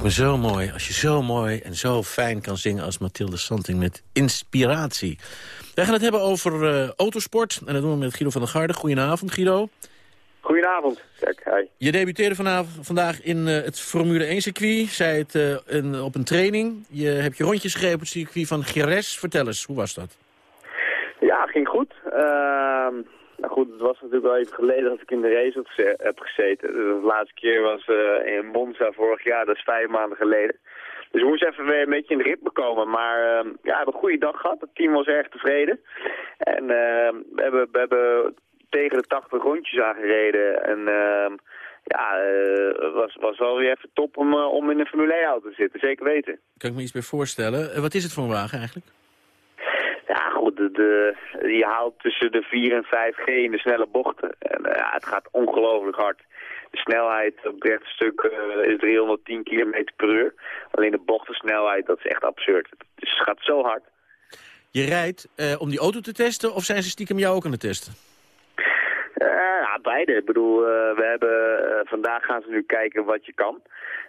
Lijkt me zo mooi als je zo mooi en zo fijn kan zingen als Mathilde Santing met inspiratie. Wij gaan het hebben over uh, autosport en dat doen we met Guido van der Garde. Goedenavond Guido. Goedenavond, Jack. Hi. Je debuteerde vanavond, vandaag in uh, het Formule 1 circuit, zei het uh, in, op een training. Je hebt je rondjes gegeven op het circuit van Jerez. Vertel eens, hoe was dat? Ja, ging goed. Ehm, nou goed, het was natuurlijk wel even geleden dat ik in de race heb gezeten. De laatste keer was uh, in Monza vorig jaar, dat is vijf maanden geleden. Dus we moesten even weer een beetje in de ritme komen. Maar uh, ja, we hebben een goede dag gehad. Het team was erg tevreden. En uh, we, hebben, we hebben tegen de 80 rondjes aangereden. En ehm, ja, het was, was wel weer even top om, om in een Formule 1 auto te zitten. Zeker weten. Kan ik me iets bij voorstellen. wat is het voor een wagen eigenlijk? Ja, de, je haalt tussen de 4 en 5G in de snelle bochten. En uh, ja, het gaat ongelooflijk hard. De snelheid op het stuk uh, is 310 km per uur. Alleen de bochtensnelheid, dat is echt absurd. Het gaat zo hard. Je rijdt uh, om die auto te testen of zijn ze stiekem jou ook aan het testen? Beide. Ik bedoel, we hebben, vandaag gaan ze nu kijken wat je kan.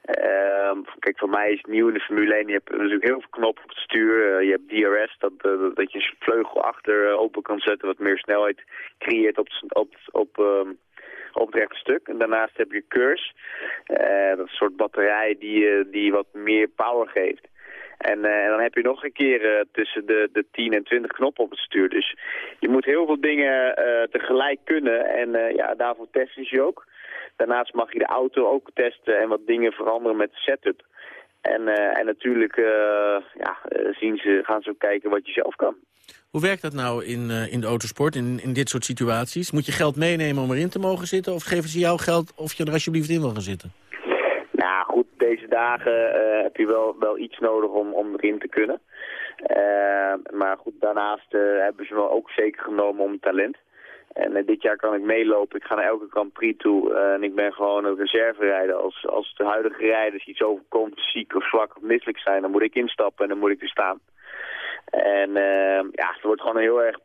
Uh, kijk, voor mij is het nieuw in de Formule 1. Je hebt natuurlijk heel veel knoppen op het stuur. Uh, je hebt DRS, dat, dat je een vleugel achter open kan zetten... wat meer snelheid creëert op, op, op, um, op het stuk. En daarnaast heb je curse. dat is een soort batterij die, die wat meer power geeft. En, en, dan heb je nog een keer tussen de, de 10 en 20 knoppen op het stuur. Dus je moet heel veel dingen tegelijk kunnen. En ja, daarvoor testen je ook. Daarnaast mag je de auto ook testen en wat dingen veranderen met de setup. En, en natuurlijk ja, zien ze, gaan ze ook kijken wat je zelf kan. Hoe werkt dat nou in, in de autosport, in, in dit soort situaties? Moet je geld meenemen om erin te mogen zitten? Of geven ze jou geld of je er alsjeblieft in wil gaan zitten? Deze dagen heb je wel, wel iets nodig om, om erin te kunnen. maar goed, daarnaast hebben ze wel ook zeker genomen om talent. En dit jaar kan ik meelopen. Ik ga naar elke Grand Prix toe. En ik ben gewoon een reserverijder. Als, als de huidige rijders iets overkomt, ziek of zwak of misselijk zijn... dan moet ik instappen en dan moet ik er staan. En uh, ja, het wordt gewoon een heel erg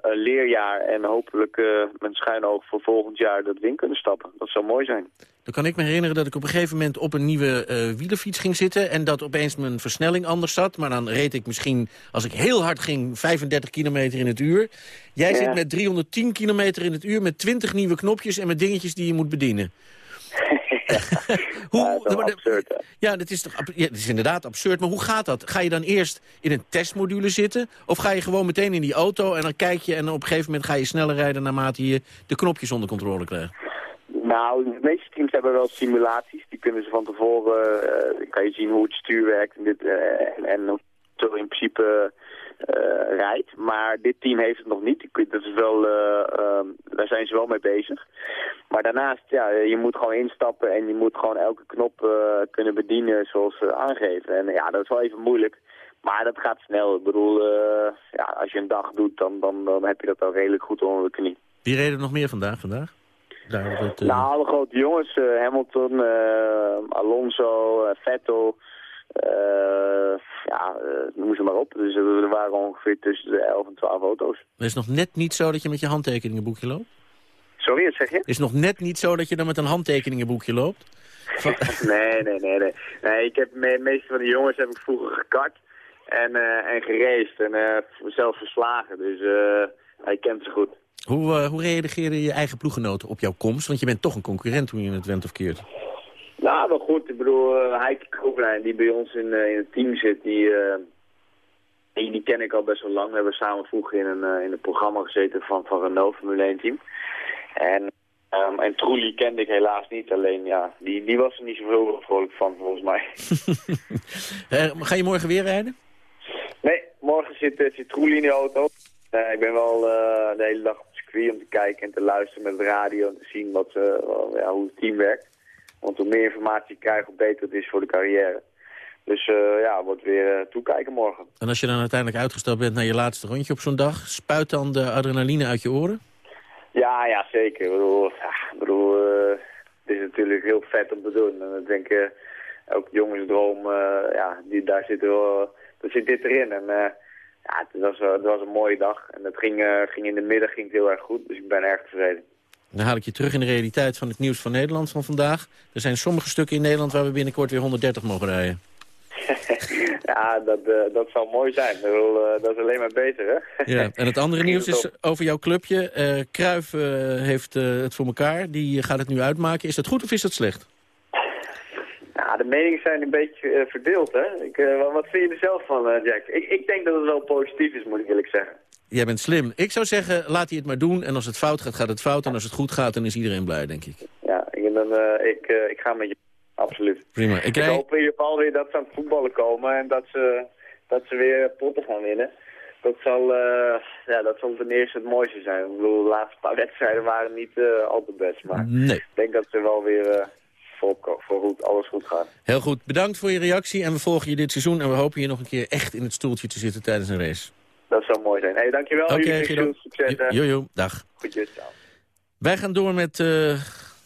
een leerjaar. En hopelijk met een schuin oog voor volgend jaar dat we in kunnen stappen. Dat zou mooi zijn. Dan kan ik me herinneren dat ik op een gegeven moment op een nieuwe wielerfiets ging zitten... en dat opeens mijn versnelling anders zat. Maar dan reed ik misschien, als ik heel hard ging, 35 kilometer in het uur. Jij ja. zit met 310 kilometer in het uur met 20 nieuwe knopjes... en met dingetjes die je moet bedienen. (laughs) ja, hoe, dat is absurd, ja, dat is, toch, ja, dat is inderdaad absurd. Maar hoe gaat dat? Ga je dan eerst in een testmodule zitten? Of ga je gewoon meteen in die auto en dan kijk je... en op een gegeven moment ga je sneller rijden naarmate je de knopjes onder controle krijgt? Nou, de meeste teams hebben wel simulaties. Die kunnen ze van tevoren, uh, kan je zien hoe het stuur werkt en, dit, uh, en, en in principe uh, rijdt. Maar dit team heeft het nog niet. Dat is wel, um, daar zijn ze wel mee bezig. Maar daarnaast, ja, je moet gewoon instappen en je moet gewoon elke knop kunnen bedienen zoals ze aangeven. En ja, dat is wel even moeilijk. Maar dat gaat snel. Ik bedoel, ja, als je een dag doet, dan, dan, dan heb je dat al redelijk goed onder de knie. Wie reden nog meer vandaag? vandaag? Daar het. Nou, alle grote jongens. Hamilton, Alonso, Vettel. Ja, noem ze maar op. Dus er waren ongeveer tussen de 11 en 12 auto's. Het is nog net niet zo dat je met je handtekeningenboekje loopt? Sorry, wat zeg je? Het is nog net niet zo dat je dan met een handtekeningenboekje loopt? (laughs) nee, nee, nee, nee. nee ik heb de meeste van de jongens heb ik vroeger gekart en, en geraced en zelfs verslagen. Dus hij kent ze goed. Hoe, uh, hoe reageerden je eigen ploeggenoten op jouw komst? Want je bent toch een concurrent toen je het went of keert. Nou, wel goed. Ik bedoel, uh, Heike Kroeblijn, die bij ons in, uh, in het team zit, die, die, die, ken ik al best wel lang. We hebben samen vroeger in een, in een programma gezeten van, van Renault Formule 1 team. En, um, en Trulli kende ik helaas niet. Alleen, ja, die, die was er niet zoveel vrolijk van, volgens mij. (laughs) ga je morgen weer rijden? Nee, morgen zit, zit Trulli in de auto. Uh, ik ben wel uh, de hele dag op het circuit om te kijken en te luisteren met de radio en te zien wat, ja, hoe het team werkt. Want hoe meer informatie je krijgt, hoe beter het is voor de carrière. Dus uh, ja, wordt weer toekijken morgen. En als je dan uiteindelijk uitgesteld bent naar je laatste rondje op zo'n dag... spuit dan de adrenaline uit je oren? Ja, ja zeker. Ik bedoel, ja, bedoel het is natuurlijk heel vet om te doen. En ik denk, ook jongensdroom, ja, die, daar, zit wel, daar zit dit erin. En ja, het was, het was een mooie dag. En het ging, ging in de middag ging het heel erg goed, dus ik ben erg tevreden. Dan haal ik je terug in de realiteit van het nieuws van Nederland van vandaag. Er zijn sommige stukken in Nederland waar we binnenkort weer 130 mogen rijden. (laughs) ja, dat, uh, dat zal mooi zijn. Dat, uh, dat is alleen maar beter, hè? ja, en het andere (laughs) nieuws is over jouw clubje. Uh, Cruijff heeft het voor elkaar. Die gaat het nu uitmaken. Is dat goed of is dat slecht? (laughs) Ja, de meningen zijn een beetje verdeeld, hè? Ik, wat vind je er zelf van, Jack? Ik, ik denk dat het wel positief is, moet ik eerlijk zeggen. Jij bent slim. Ik zou zeggen, laat hij het maar doen. En als het fout gaat, gaat het fout. En als het goed gaat, dan is iedereen blij, denk ik. Ja, ik, uh, ik, uh, ik ga met je. Absoluut. Prima. Ik, ik hoop in ieder geval weer dat ze aan het voetballen komen. En dat ze, dat ze weer potten gaan winnen. Dat zal, uh, ja, dat zal ten eerste het mooiste zijn. Ik bedoel, de laatste paar (laughs) wedstrijden waren niet al te best. Maar nee. ik denk dat ze wel weer voor, voor goed, alles goed gaat. Heel goed. Bedankt voor je reactie. En we volgen je dit seizoen. En we hopen je nog een keer echt in het stoeltje te zitten tijdens een race. Dat zou mooi zijn. Hey, dankjewel. Oké, okay, Guido. Succes. Jojo, dag. Goedjes, ciao. Wij gaan door met uh,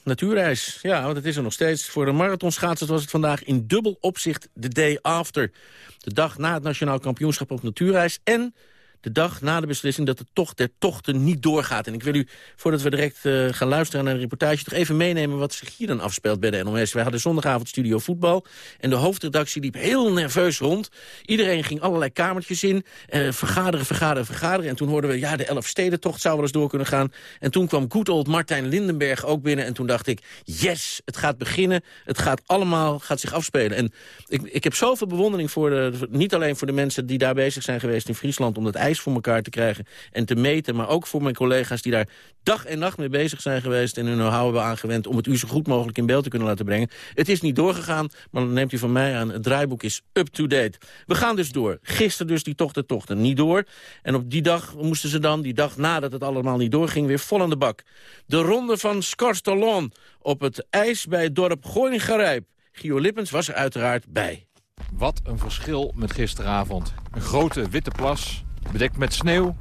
natuurreis. Ja, want het is er nog steeds. Voor de marathonschaatsers was het vandaag in dubbel opzicht de day after. De dag na het Nationaal Kampioenschap op natuurreis. En de dag na de beslissing dat de tocht der tochten niet doorgaat. En ik wil u, voordat we direct uh, gaan luisteren naar een reportage... toch even meenemen wat zich hier dan afspeelt bij de NOS. Wij hadden zondagavond studio voetbal en de hoofdredactie liep heel nerveus rond. Iedereen ging allerlei kamertjes in, uh, vergaderen, vergaderen, vergaderen. En toen hoorden we, ja, de Elfstedentocht zou wel eens door kunnen gaan. En toen kwam good old Martijn Lindenberg ook binnen. En toen dacht ik, yes, het gaat beginnen. Het gaat allemaal, gaat zich afspelen. En ik, ik heb zoveel bewondering voor, de, niet alleen voor de mensen die daar bezig zijn geweest in Friesland... om dat ijs voor elkaar te krijgen en te meten. Maar ook voor mijn collega's die daar dag en nacht mee bezig zijn geweest... en hun know-how hebben aangewend om het u zo goed mogelijk in beeld te kunnen laten brengen. Het is niet doorgegaan, maar dan neemt u van mij aan... het draaiboek is up-to-date. We gaan dus door. Gisteren dus die tochten tochten niet door. En op die dag moesten ze dan, die dag nadat het allemaal niet doorging... weer vol aan de bak. De ronde van Skarstolon op het ijs bij het dorp Gooingarijp. Gio Lippens was er uiteraard bij. Wat een verschil met gisteravond. Een grote witte plas, bedekt met sneeuw.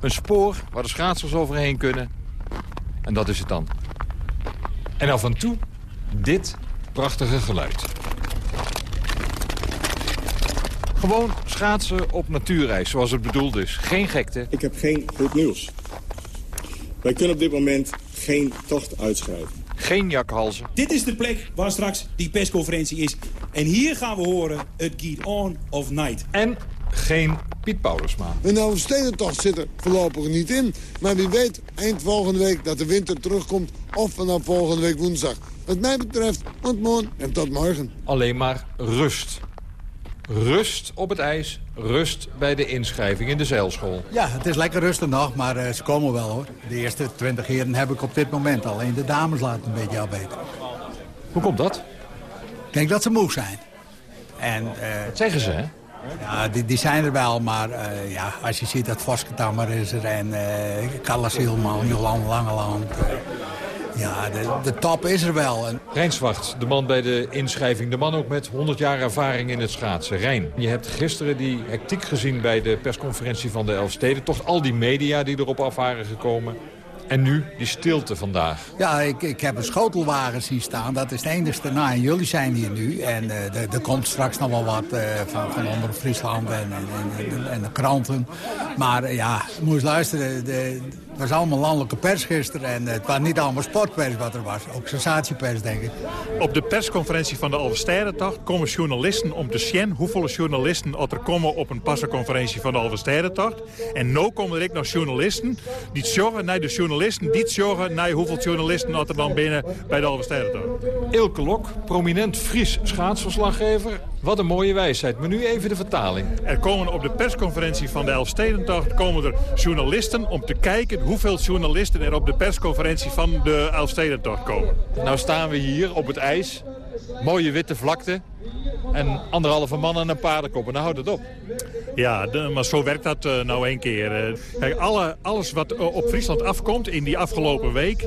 Een spoor waar de schaatsers overheen kunnen. En dat is het dan. En af en toe dit prachtige geluid. Gewoon schaatsen op natuurreis, zoals het bedoeld is. Geen gekte. Ik heb geen goed nieuws. Wij kunnen op dit moment geen tocht uitschrijven. Geen jakhalzen. Dit is de plek waar straks die persconferentie is. En hier gaan we horen het Geet On of Night. En geen Piet Paulusma. De nou stedentocht zit er voorlopig niet in. Maar wie weet, eind volgende week dat de winter terugkomt... of vanaf volgende week woensdag. Wat mij betreft, ontmoet en tot morgen. Alleen maar rust. Rust op het ijs, rust bij de inschrijving in de zeilschool. Ja, het is lekker rustig nog, maar uh, ze komen wel hoor. De eerste twintig heren heb ik op dit moment. Alleen de dames laten een beetje afweten. Hoe komt dat? Ik denk dat ze moe zijn. En, uh, Wat zeggen ze, hè? Ja, die, die zijn er wel, maar uh, ja, als je ziet dat Vosketammer is er en uh, Callas Hielman, Jolan Langeland. Uh, ja, de, de top is er wel. Rijnswacht, de man bij de inschrijving. De man ook met 100 jaar ervaring in het schaatsen. Rijn, je hebt gisteren die hectiek gezien bij de persconferentie van de Elfsteden. Toch al die media die erop af waren gekomen. En nu die stilte vandaag. Ja, ik, ik heb een schotelwagen zien staan. Dat is het enigste. Nou, en jullie zijn hier nu. En uh, er komt straks nog wel wat uh, van, van onder Friesland en, en, en, en, de kranten. Maar uh, ja, moet eens luisteren. De, het was allemaal landelijke pers gisteren. En het was niet allemaal sportpers wat er was. Ook sensatiepers, denk ik. Op de persconferentie van de Alverstijdentocht komen journalisten om te zien hoeveel journalisten er komen op een passenconferentie van de Alverstijdentocht. En nu komen er ook nog journalisten die zorgen naar de journalisten, die zorgen naar hoeveel journalisten er dan binnen bij de Alverstijdentocht. Ilke Lok, prominent Fries schaatsverslaggever. Wat een mooie wijsheid. Maar nu even de vertaling. Er komen op de persconferentie van de Elfstedentocht komen er journalisten om te kijken hoeveel journalisten er op de persconferentie van de Elfstedentocht komen. Nou staan we hier op het ijs. Mooie witte vlakte. En anderhalve man en een paardenkop. En nou houdt het op. Ja, maar zo werkt dat uh, nou één keer. Uh, kijk, alle, alles wat uh, op Friesland afkomt in die afgelopen week...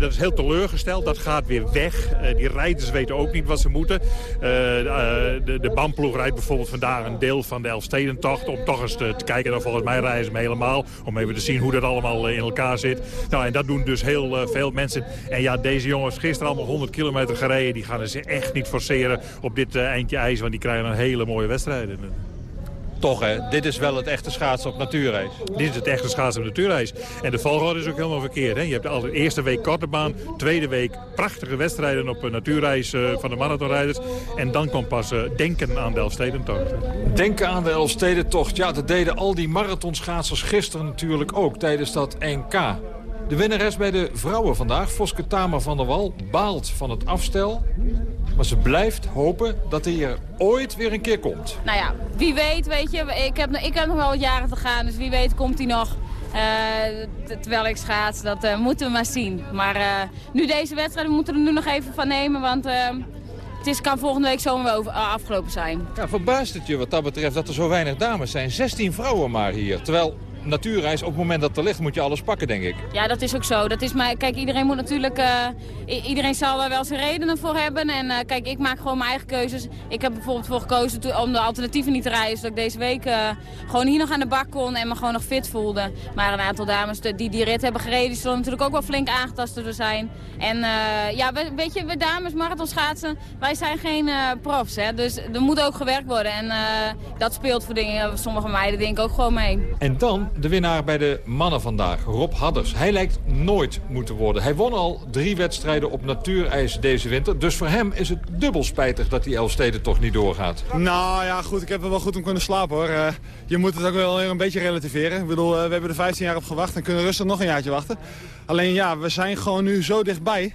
dat is heel teleurgesteld, dat gaat weer weg. die rijders weten ook niet wat ze moeten. de, de bandploeg rijdt bijvoorbeeld vandaag een deel van de Elfstedentocht... om toch eens te, kijken, dan volgens mij rijden ze me helemaal... om even te zien hoe dat allemaal in elkaar zit. Nou, en dat doen dus heel veel mensen. En ja, deze jongens gisteren allemaal 100 kilometer gereden... die gaan ze echt niet forceren op dit eindje ijs... want die krijgen een hele mooie wedstrijden. Toch, hè? Dit is wel het echte schaatsen op natuurreis. Dit is het echte schaatsen op natuurreis. En de volgorde is ook helemaal verkeerd. Hè? Je hebt al de eerste week korte baan, tweede week prachtige wedstrijden op een natuurreis uh, van de marathonrijders. En dan komt pas uh, denken aan de Elfstedentocht. Denken aan de Elfstedentocht. Ja, dat deden al die marathonschaatsers gisteren natuurlijk ook tijdens dat NK. De winnares bij de vrouwen vandaag, Voske Tamer van der Wal, baalt van het afstel. Maar ze blijft hopen dat hij er ooit weer een keer komt. Nou ja, wie weet, weet je. Ik heb, ik heb nog wel wat jaren te gaan, dus wie weet komt hij nog. Uh, terwijl ik schaats, dat uh, moeten we maar zien. Maar uh, nu deze wedstrijd, we moeten er nu nog even van nemen, want... Het is, kan volgende week zomaar over, afgelopen zijn. Ja, verbaast het je wat dat betreft dat er zo weinig dames zijn? 16 vrouwen maar hier. Terwijl natuurreis, op het moment dat er ligt, moet je alles pakken, denk ik. Ja, dat is ook zo. Dat is maar, kijk, iedereen moet natuurlijk... Uh, iedereen zal er wel zijn redenen voor hebben. En uh, kijk, ik maak gewoon mijn eigen keuzes. Ik heb bijvoorbeeld voor gekozen om de alternatieven niet te rijden. Zodat ik deze week uh, gewoon hier nog aan de bak kon en me gewoon nog fit voelde. Maar een aantal dames die die rit hebben gereden, die zullen natuurlijk ook wel flink aangetast te zijn. En ja, we, weet je, we dames marathon schaatsen, wij zijn geen profs. Hè? Dus er moet ook gewerkt worden. En dat speelt voor dingen, sommige meiden denk ik ook gewoon mee. En dan de winnaar bij de mannen vandaag, Rob Hadders. Hij lijkt nooit moeten worden. Hij won al drie wedstrijden op natuurijs deze winter. Dus voor hem is het dubbel spijtig dat die Elfsteden toch niet doorgaat. Nou ja, goed, ik heb er wel goed om kunnen slapen hoor. Uh, je moet het ook wel een beetje relativeren. Ik bedoel, uh, we hebben er 15 jaar op gewacht en kunnen rustig nog een jaartje wachten. Alleen ja, we zijn gewoon nu zo dichtbij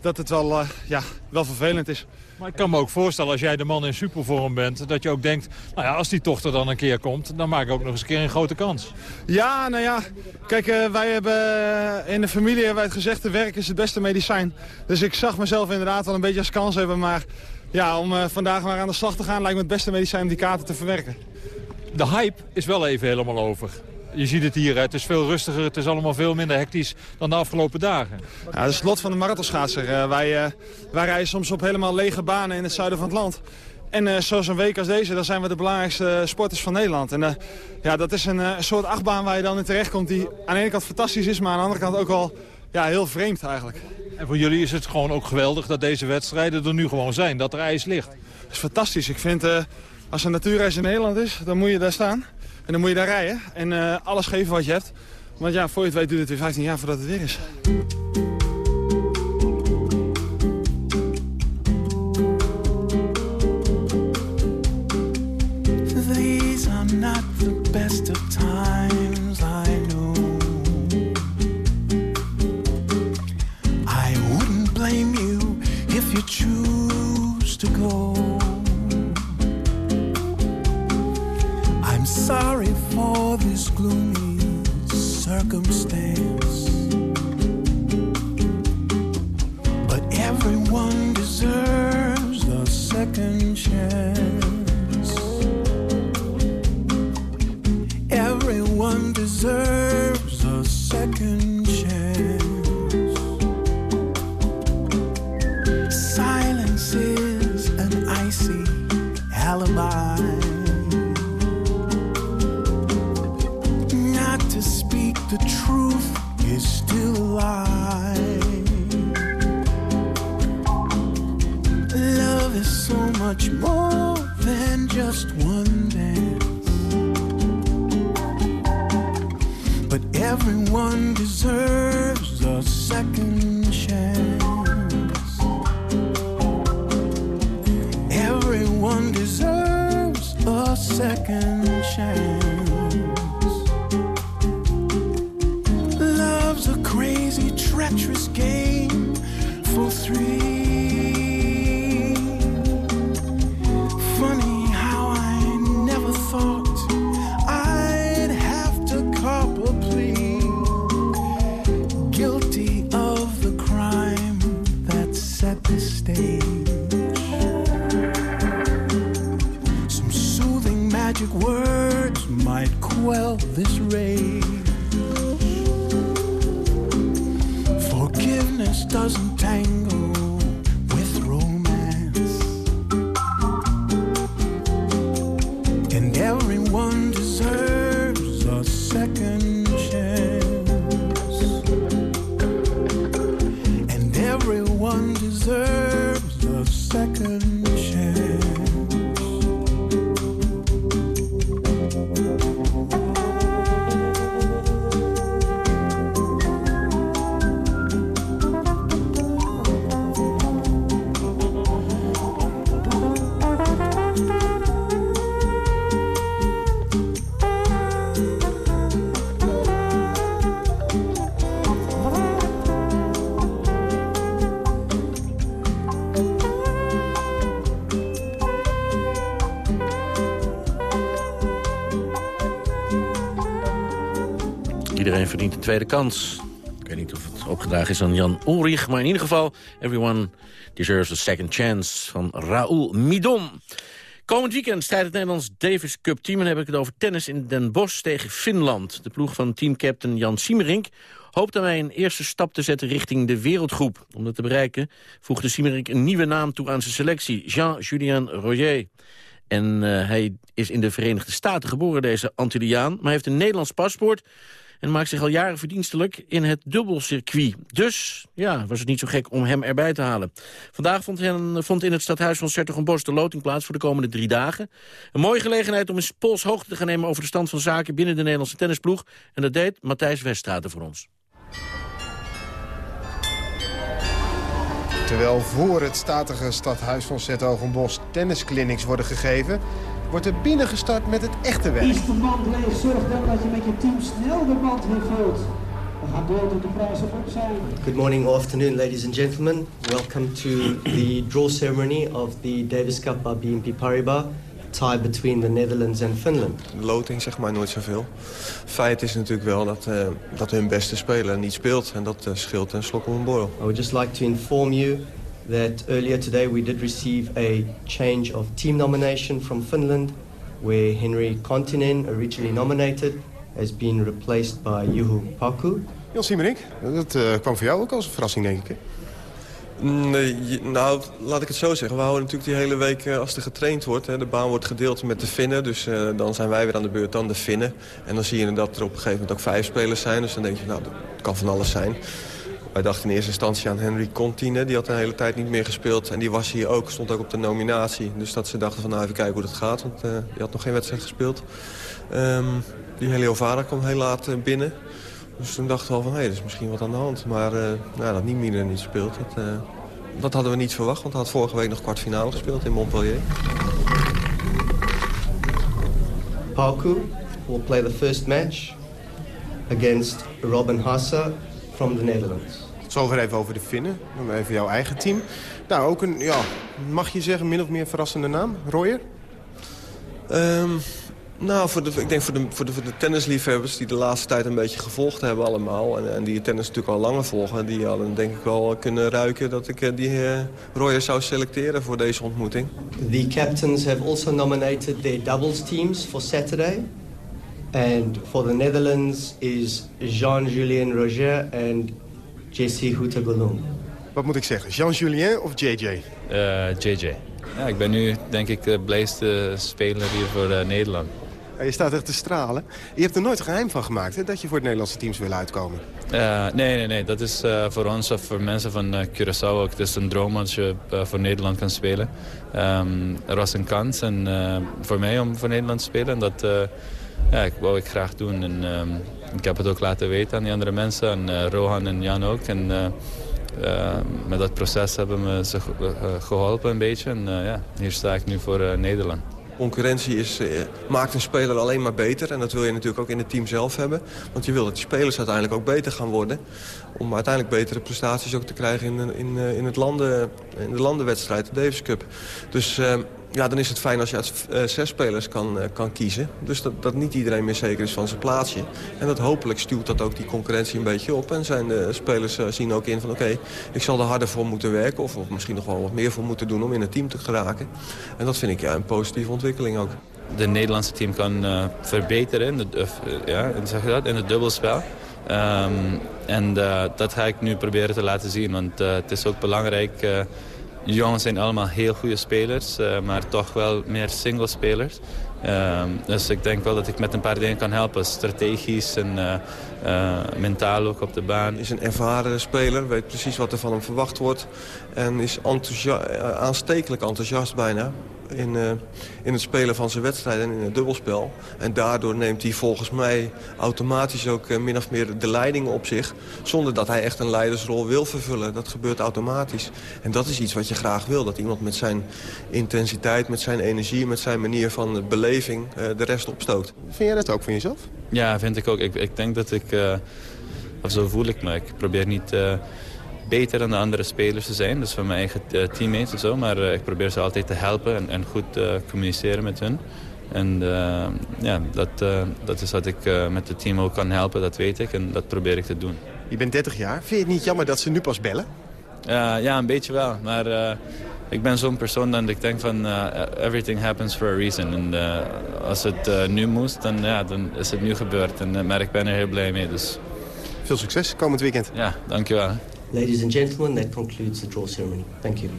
dat het wel, uh, ja, wel vervelend is. Maar ik kan me ook voorstellen, als jij de man in supervorm bent... dat je ook denkt, nou ja, als die dochter dan een keer komt... dan maak ik ook nog eens een keer een grote kans. Ja, nou ja. Kijk, uh, wij hebben in de familie hebben wij het gezegd... de werk is het beste medicijn. Dus ik zag mezelf inderdaad wel een beetje als kans hebben. Maar ja, om uh, vandaag maar aan de slag te gaan... lijkt me het beste medicijn om die kaarten te verwerken. De hype is wel even helemaal over je ziet het hier, het is veel rustiger, het is allemaal veel minder hectisch dan de afgelopen dagen. Ja, dat is het lot van de marathonschaatser. Uh, wij, uh, wij rijden soms op helemaal lege banen in het zuiden van het land. En uh, zoals een week als deze, dan zijn we de belangrijkste sporters van Nederland. En ja, dat is een soort achtbaan waar je dan in terecht komt die aan de ene kant fantastisch is, maar aan de andere kant ook wel ja, heel vreemd eigenlijk. En voor jullie is het gewoon ook geweldig dat deze wedstrijden er nu gewoon zijn, dat er ijs ligt. Dat is fantastisch. Ik vind, als een natuurreis in Nederland is, dan moet je daar staan. En dan moet je daar rijden en uh, alles geven wat je hebt. Want ja, voor je het weet duurt het weer 15 jaar voordat het weer is. Circumstance. Everyone deserves a second chance. Everyone deserves a second chance. Tweede kans. Ik weet niet of het opgedragen is aan Jan Ulrich, maar in ieder geval... Everyone deserves a second chance van Raoul Midon. Komend weekend strijdt het Nederlands Davis Cup team... en heb ik het over tennis in Den Bosch tegen Finland. De ploeg van teamcaptain Jan Siemerink hoopt daarmee een eerste stap te zetten richting de wereldgroep. Om dat te bereiken voegde Siemerink een nieuwe naam toe aan zijn selectie. Jean-Julien Royer. En eh, hij is in de Verenigde Staten geboren, deze Antilliaan... maar heeft een Nederlands paspoort en maakt zich al jaren verdienstelijk in het dubbelcircuit. Dus ja, was het niet zo gek om hem erbij te halen. Vandaag vond, hen, vond in het stadhuis van Sertogenbosch de loting plaats voor de komende drie dagen. Een mooie gelegenheid om eens pols hoogte te gaan nemen over de stand van zaken binnen de Nederlandse tennisploeg. En dat deed Matthijs Weststraten voor ons. Terwijl voor het statige stadhuis van Zetogenbos tennisclinics worden gegeven... wordt er binnen gestart met het echte werk. Is de band leeg, zorg dan dat je met je team snel de band vervult. We gaan door tot de prijzen op zijn. Good morning or afternoon, ladies and gentlemen. Welcome to the draw ceremony of the Davis Cup by BNP Paribas. Tie between the Netherlands and Finland. De loting zeg maar nooit zoveel. Feit is natuurlijk wel dat, uh, dat hun beste speler niet speelt. En dat uh, scheelt een slok om een borrel. I would just like to inform you that earlier today we did receive a change of team nomination from Finland. Where Henry Kontinen, originally nominated, has been replaced by Juho Paku. Jan Siemerink, dat uh, kwam voor jou ook als een verrassing denk ik. Nee, nou, laat ik het zo zeggen. We houden natuurlijk die hele week uh, als er getraind wordt. Hè, de baan wordt gedeeld met de Finnen. Dus uh, dan zijn wij weer aan de beurt, dan de Finnen. En dan zie je dat er op een gegeven moment ook vijf spelers zijn. Dus dan denk je, nou, dat kan van alles zijn. Wij dachten in eerste instantie aan Henry Contine. Die had een hele tijd niet meer gespeeld. En die was hier ook, stond ook op de nominatie. Dus dat ze dachten van, nou, even kijken hoe dat gaat. Want uh, die had nog geen wedstrijd gespeeld. Um, die Helio Vara kwam heel laat binnen. Dus toen dachten we al van, hé, hey, er is misschien wat aan de hand. Maar uh, nou, dat Niemine niet speelt, dat, dat hadden we niet verwacht. Want hij had vorige week nog kwartfinale gespeeld in Montpellier. Paku will play the first match against Robin Hassa from the Netherlands. Zover even over de Finnen. Dan even jouw eigen team. Nou, ook een, ja, mag je zeggen, min of meer verrassende naam? Royer? Um, nou, voor de, ik denk voor de, voor, de, voor de tennisliefhebbers die de laatste tijd een beetje gevolgd hebben allemaal... en, en die tennis natuurlijk al langer volgen... die hadden denk ik wel kunnen ruiken dat ik die uh, Royer zou selecteren voor deze ontmoeting. The captains have also nominated their doubles teams for Saturday. And for the Netherlands is Jean-Julien Roger and Jesse Houtagoloum. Wat moet ik zeggen, Jean-Julien of JJ? Uh, JJ. Ja, ik ben nu denk ik de blijste speler hier voor uh, Nederland. Ja, je staat echt te stralen. Je hebt er nooit geheim van gemaakt hè, dat je voor het Nederlandse teams wil uitkomen. Uh, nee, nee, nee. Dat is uh, voor ons of voor mensen van uh, Curaçao ook. Het is een droom als je voor Nederland kan spelen. Um, er was een kans en, voor mij om voor Nederland te spelen. En dat ja, ik wou ik graag doen. En, um, ik heb het ook laten weten aan die andere mensen. En Rohan en Jan ook. En, uh, met dat proces hebben ze geholpen een beetje. En ja, hier sta ik nu voor Nederland. Concurrentie is, maakt een speler alleen maar beter. En dat wil je natuurlijk ook in het team zelf hebben. Want je wil dat die spelers uiteindelijk ook beter gaan worden. Om uiteindelijk betere prestaties ook te krijgen in, in, in, het landen, in de landenwedstrijd, de Davis Cup. Dus ja, dan is het fijn als je uit uh, zes spelers kan, uh, kan kiezen. Dus dat, dat niet iedereen meer zeker is van zijn plaatsje. En dat hopelijk stuurt dat ook die concurrentie een beetje op. En zijn de spelers zien ook in van oké, ik zal er harder voor moeten werken. Of, of misschien nog wel wat meer voor moeten doen om in het team te geraken. En dat vind ik ja, een positieve ontwikkeling ook. de Nederlandse team kan verbeteren in, zeg dat, in het dubbelspel. Um, en uh, dat ga ik nu proberen te laten zien, want uh, het is ook belangrijk. de jongens zijn allemaal heel goede spelers, maar toch wel meer single spelers. Um, dus ik denk wel dat ik met een paar dingen kan helpen. Strategisch en uh, uh, mentaal ook op de baan. Is een ervaren speler, weet precies wat er van hem verwacht wordt. En is enthousia aanstekelijk enthousiast bijna in, in het spelen van zijn wedstrijden en in het dubbelspel. En daardoor neemt hij volgens mij automatisch ook min of meer de leiding op zich... zonder dat hij echt een leidersrol wil vervullen. Dat gebeurt automatisch. En dat is iets wat je graag wil. Dat iemand met zijn intensiteit, met zijn energie, met zijn manier van beleving... Uh, de rest opstoot. Vind jij dat ook van jezelf? Ja, vind ik ook. Ik, ik denk dat ik... of zo voel ik me. Ik probeer niet beter dan de andere spelers te zijn. Dus van mijn eigen uh, teammates en zo. Maar uh, ik probeer ze altijd te helpen en, en goed uh, communiceren met hun. En ja, dat, dat is wat ik met het team ook kan helpen, dat weet ik. En dat probeer ik te doen. Je bent 30 jaar. Vind je het niet jammer dat ze nu pas bellen? ja, een beetje wel. Maar ik ben zo'n persoon dat ik denk van everything happens for a reason. En als het nu moest, dan, ja, dan is het nu gebeurd. En, maar ik ben er heel blij mee. Dus... Veel succes komend weekend. Ja, dankjewel. Ladies and gentlemen, that concludes the draw ceremony. Thank you.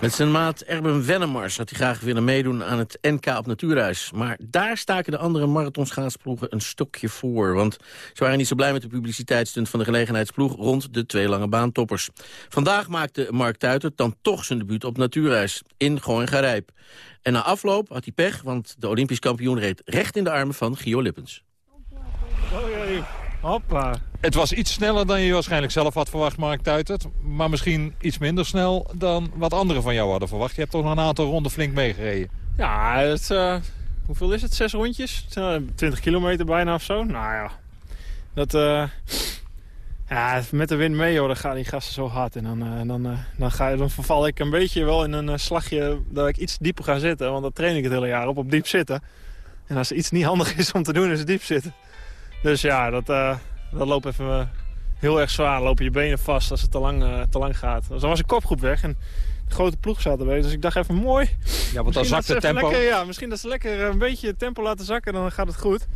Met zijn maat Erben Wennemars had hij graag willen meedoen aan het NK op Natuurhuis. Maar daar staken de andere marathonschaatsploegen een stokje voor. Want ze waren niet zo blij met de publiciteitsstunt van de gelegenheidsploeg rond de twee lange baantoppers. Vandaag maakte Mark Tuiter dan toch zijn debuut op Natuurhuis in Goorn-Garijp. En na afloop had hij pech, want de Olympisch kampioen reed recht in de armen van Gio Lippens. Hoppa. Het was iets sneller dan je waarschijnlijk zelf had verwacht, Mark Tuitert. Maar misschien iets minder snel dan wat anderen van jou hadden verwacht. Je hebt toch nog een aantal ronden flink meegereden. Ja, het, uh, hoeveel is het? Zes rondjes? 20 kilometer bijna of zo. Nou ja, dat... Uh, ja, met de wind mee, joh, dan gaan die gasten zo hard. En dan, uh, dan, dan, ga, dan verval ik een beetje wel in een slagje dat ik iets dieper ga zitten. Want dat train ik het hele jaar op, op diep zitten. En als er iets niet handig is om te doen, is het diep zitten. Dus ja, dat, uh, dat loopt even uh, heel erg zwaar. Lopen je benen vast als het te lang, uh, te lang gaat. Dus dan was ik kopgroep weg en de grote ploeg zat erbij. Dus ik dacht even mooi. Ja, want dan zakt het tempo. Lekker, ja, misschien dat ze lekker een beetje tempo laten zakken, dan gaat het goed.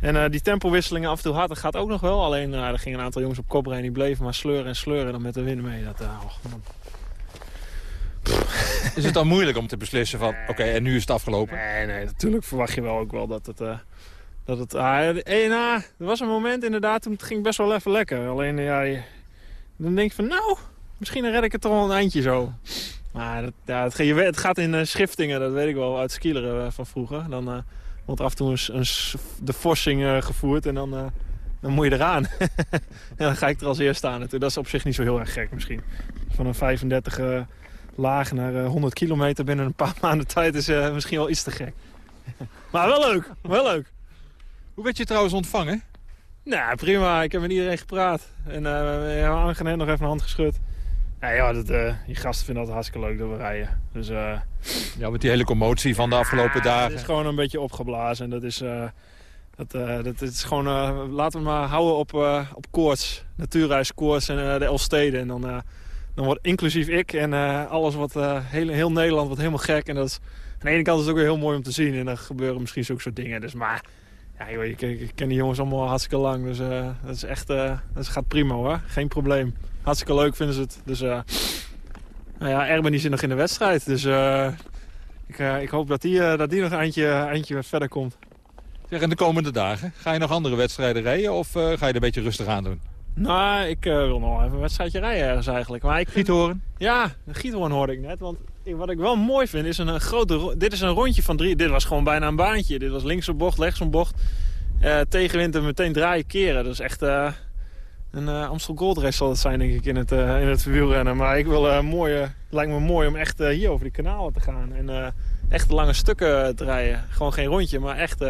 En die tempowisselingen af en toe hard, dat gaat ook nog wel. Alleen er gingen een aantal jongens op kop rijden, die bleven maar sleuren en sleuren dan met de wind mee. Dat, oh, man. Is het dan moeilijk om te beslissen van, oké, okay, en nu is het afgelopen? Nee, nee, natuurlijk verwacht je wel ook wel dat het... Dat het, ah, nou, er was een moment inderdaad, toen het ging best wel even lekker. Alleen, ja, je, dan denk je van, nou, misschien red ik het toch wel een eindje zo. Maar dat, ja, het, gaat in uh, schiftingen, dat weet ik wel, uit skileren van vroeger. Dan wordt af en toe een, de forsing gevoerd en dan, dan moet je eraan. (laughs) en dan ga ik er als eerst staan. Dat is op zich niet zo heel erg gek misschien. Van een 35 laag naar 100 kilometer binnen een paar (laughs) maanden tijd is misschien wel iets te gek. (laughs) maar wel leuk, wel leuk. Hoe werd je trouwens ontvangen? Nou, prima. Ik heb met iedereen gepraat. En uh, ja, aangenaam nog even een hand geschud. Ja, ja dat, uh, die gasten vinden het hartstikke leuk dat we rijden. Dus, uh, ja, met die hele commotie van de afgelopen ja, dagen. Het is gewoon een beetje opgeblazen. En dat is, dat, dat is gewoon, laten we maar houden op, op koorts. Natuurreiskoorts en de Elstede. En dan, dan wordt inclusief ik en alles wat, heel, heel Nederland wordt helemaal gek. En dat is, aan de ene kant is het ook weer heel mooi om te zien. En dan gebeuren misschien zulke soort dingen. Dus maar ja, joh, ik, ik, ken die jongens allemaal hartstikke lang. Dus uh, dat is echt, uh, dat gaat prima hoor. Geen probleem. Hartstikke leuk vinden ze het. Dus uh, nou ja, Erben die zit nog in de wedstrijd. Dus ik, ik hoop dat die, dat die nog een eindje, eindje verder komt. Zeg, in de komende dagen, ga je nog andere wedstrijden rijden of ga je er een beetje rustig aan doen? Nou, ik wil nog even een wedstrijdje rijden ergens eigenlijk. Maar ik Giethoorn? Ja, Giethoorn hoorde ik net. Want wat ik wel mooi vind is een, grote... Dit is een rondje van drie... Dit was gewoon bijna een baantje. Dit was links een bocht, rechts een bocht. Uh, tegenwind en meteen draaien keren. Dat is echt uh, een uh, Amstel Gold Race zal het zijn denk ik in het, in het wielrennen. Maar ik wil een mooie... lijkt me mooi om echt hier over die kanalen te gaan. En echt lange stukken te rijden. Gewoon geen rondje, maar echt,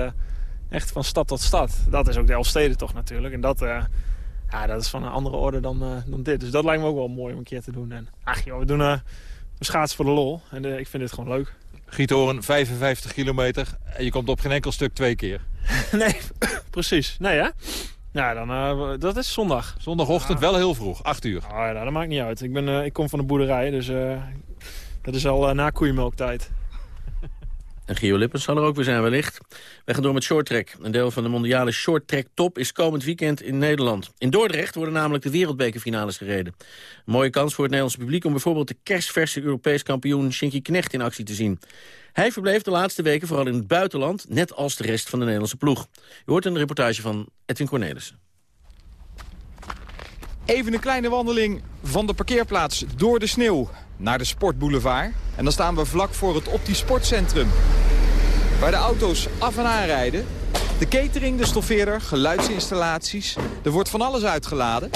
echt van stad tot stad. Dat is ook de Elfstede toch natuurlijk. En dat... ja, dat is van een andere orde dan, dan dit. Dus dat lijkt me ook wel mooi om een keer te doen. En, ach joh, we doen schaatsen voor de lol. En uh, ik vind dit gewoon leuk. Giethoorn, 55 kilometer. En je komt op geen enkel stuk twee keer. (laughs) nee, (coughs) precies. Nee, hè? Ja, dan, uh, dat is zondag. Zondagochtend wel heel vroeg, 8 uur. Oh, ja, dat maakt niet uit. Ik, ben, uh, ik kom van de boerderij, dus Dat is al na koeienmelktijd. En Gio Lippens zal er ook weer zijn wellicht. We gaan door met shorttrack. Een deel van de mondiale shorttrack top is komend weekend in Nederland. In Dordrecht worden namelijk de wereldbekerfinales gereden. Een mooie kans voor het Nederlandse publiek om bijvoorbeeld de kerstverse Europees kampioen Shinky Knecht in actie te zien. Hij verbleef de laatste weken vooral in het buitenland, net als de rest van de Nederlandse ploeg. U hoort een reportage van Edwin Cornelissen. Even een kleine wandeling van de parkeerplaats door de sneeuw naar de Sportboulevard. En dan staan we vlak voor het Opti Sportcentrum. Waar de auto's af en aan rijden. De catering, de stoffeerder, geluidsinstallaties. Er wordt van alles uitgeladen.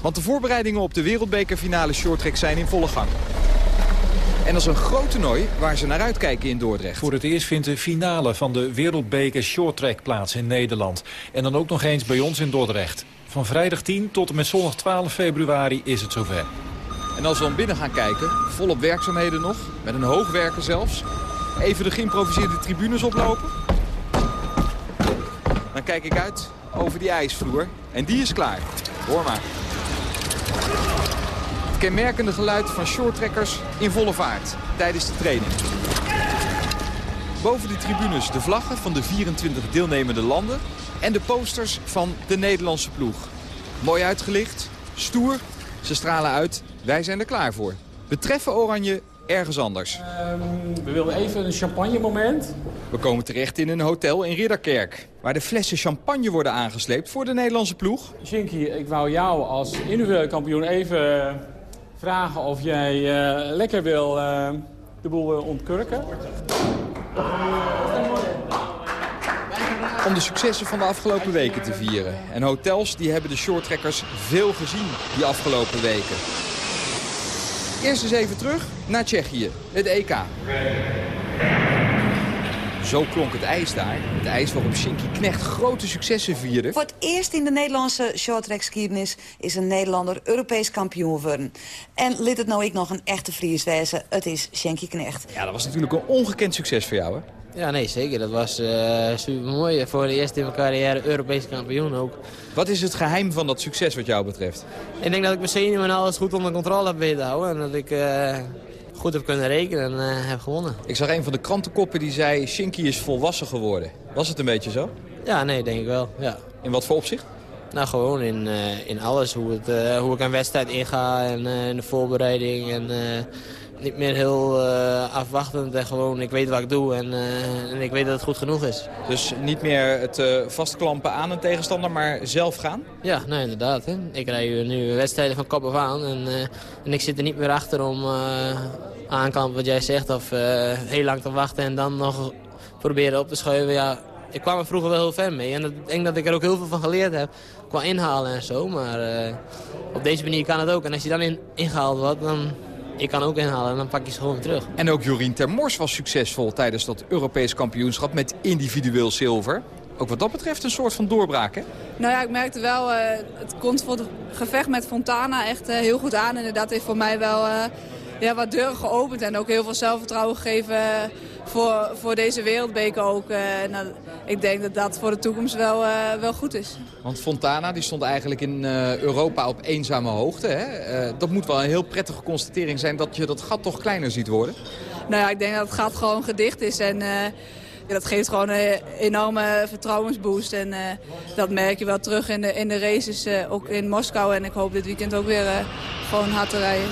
Want de voorbereidingen op de wereldbekerfinale shorttrack zijn in volle gang. En dat is een groot toernooi waar ze naar uitkijken in Dordrecht. Voor het eerst vindt de finale van de wereldbeker shorttrack plaats in Nederland. En dan ook nog eens bij ons in Dordrecht. Van vrijdag 10 tot en met zondag 12 februari is het zover. En als we dan binnen gaan kijken, volop werkzaamheden nog, met een hoogwerker zelfs. Even de geïmproviseerde tribunes oplopen. Dan kijk ik uit over die ijsvloer. En die is klaar. Hoor maar. Het kenmerkende geluid van shorttrekkers in volle vaart tijdens de training. Boven de tribunes de vlaggen van de 24 deelnemende landen en de posters van de Nederlandse ploeg. Mooi uitgelicht, stoer, ze stralen uit, wij zijn er klaar voor. Betreffen Oranje ergens anders. Um, we willen even een champagne moment. We komen terecht in een hotel in Ridderkerk... waar de flessen champagne worden aangesleept voor de Nederlandse ploeg. Shinky, ik wou jou als individuele kampioen even vragen of jij uh, lekker wil uh, de boel ontkurken. Om de successen van de afgelopen weken te vieren. En hotels die hebben de shorttrekkers veel gezien die afgelopen weken. Eerst eens even terug naar Tsjechië, het EK. Zo klonk het ijs daar. Het ijs waarop Shinky Knecht grote successen vierde. Voor het eerst in de Nederlandse shorttrack-geschiedenis is een Nederlander Europees kampioen geworden. En lid het nou ik nog een echte Fries wezen, het is Shinky Knecht. Ja, dat was natuurlijk een ongekend succes voor jou, hè? Ja, nee, zeker. Dat was uh, super mooi. Voor de eerste in mijn carrière Europees kampioen ook. Wat is het geheim van dat succes wat jou betreft? Ik denk dat ik mijn zenuwen en alles goed onder controle heb weten houden. En dat ik uh, goed heb kunnen rekenen en uh, heb gewonnen. Ik zag een van de krantenkoppen die zei... Shinky is volwassen geworden. Was het een beetje zo? Ja, nee, denk ik wel. Ja. In wat voor opzicht? Nou, gewoon in, in alles. Hoe, het, hoe ik een wedstrijd inga en in de voorbereiding. En, niet meer heel uh, afwachtend en gewoon ik weet wat ik doe en, uh, en, ik weet dat het goed genoeg is. Dus niet meer het uh, vastklampen aan een tegenstander, maar zelf gaan? Ja, nee, inderdaad. Hè. Ik rij nu wedstrijden van kop af aan en, en ik zit er niet meer achter om aanklampen wat jij zegt of heel lang te wachten en dan nog proberen op te schuiven. Ja, ik kwam er vroeger wel heel ver mee en ik denk dat ik er ook heel veel van geleerd heb qua inhalen en zo. Maar op deze manier kan het ook en als je dan in, ingehaald wordt, dan ik kan ook inhalen en dan pak je ze gewoon terug. En ook Jorien Termors was succesvol tijdens dat Europees kampioenschap met individueel zilver. Ook wat dat betreft een soort van doorbraak, hè? Nou ja, ik merkte wel, uh, het komt voor het gevecht met Fontana echt uh, heel goed aan. En dat heeft voor mij wel uh, ja, wat deuren geopend en ook heel veel zelfvertrouwen gegeven voor, voor deze wereldbeker ook. En, ik denk dat dat voor de toekomst wel, wel goed is. Want Fontana die stond eigenlijk in Europa op eenzame hoogte. Hè? dat moet wel een heel prettige constatering zijn dat je dat gat toch kleiner ziet worden. Nou ja, ik denk dat het gat gewoon gedicht is en... dat geeft gewoon een enorme vertrouwensboost. En uh, dat merk je wel terug in de, in de races, uh, ook in Moskou. En ik hoop dit weekend ook weer uh, gewoon hard te rijden.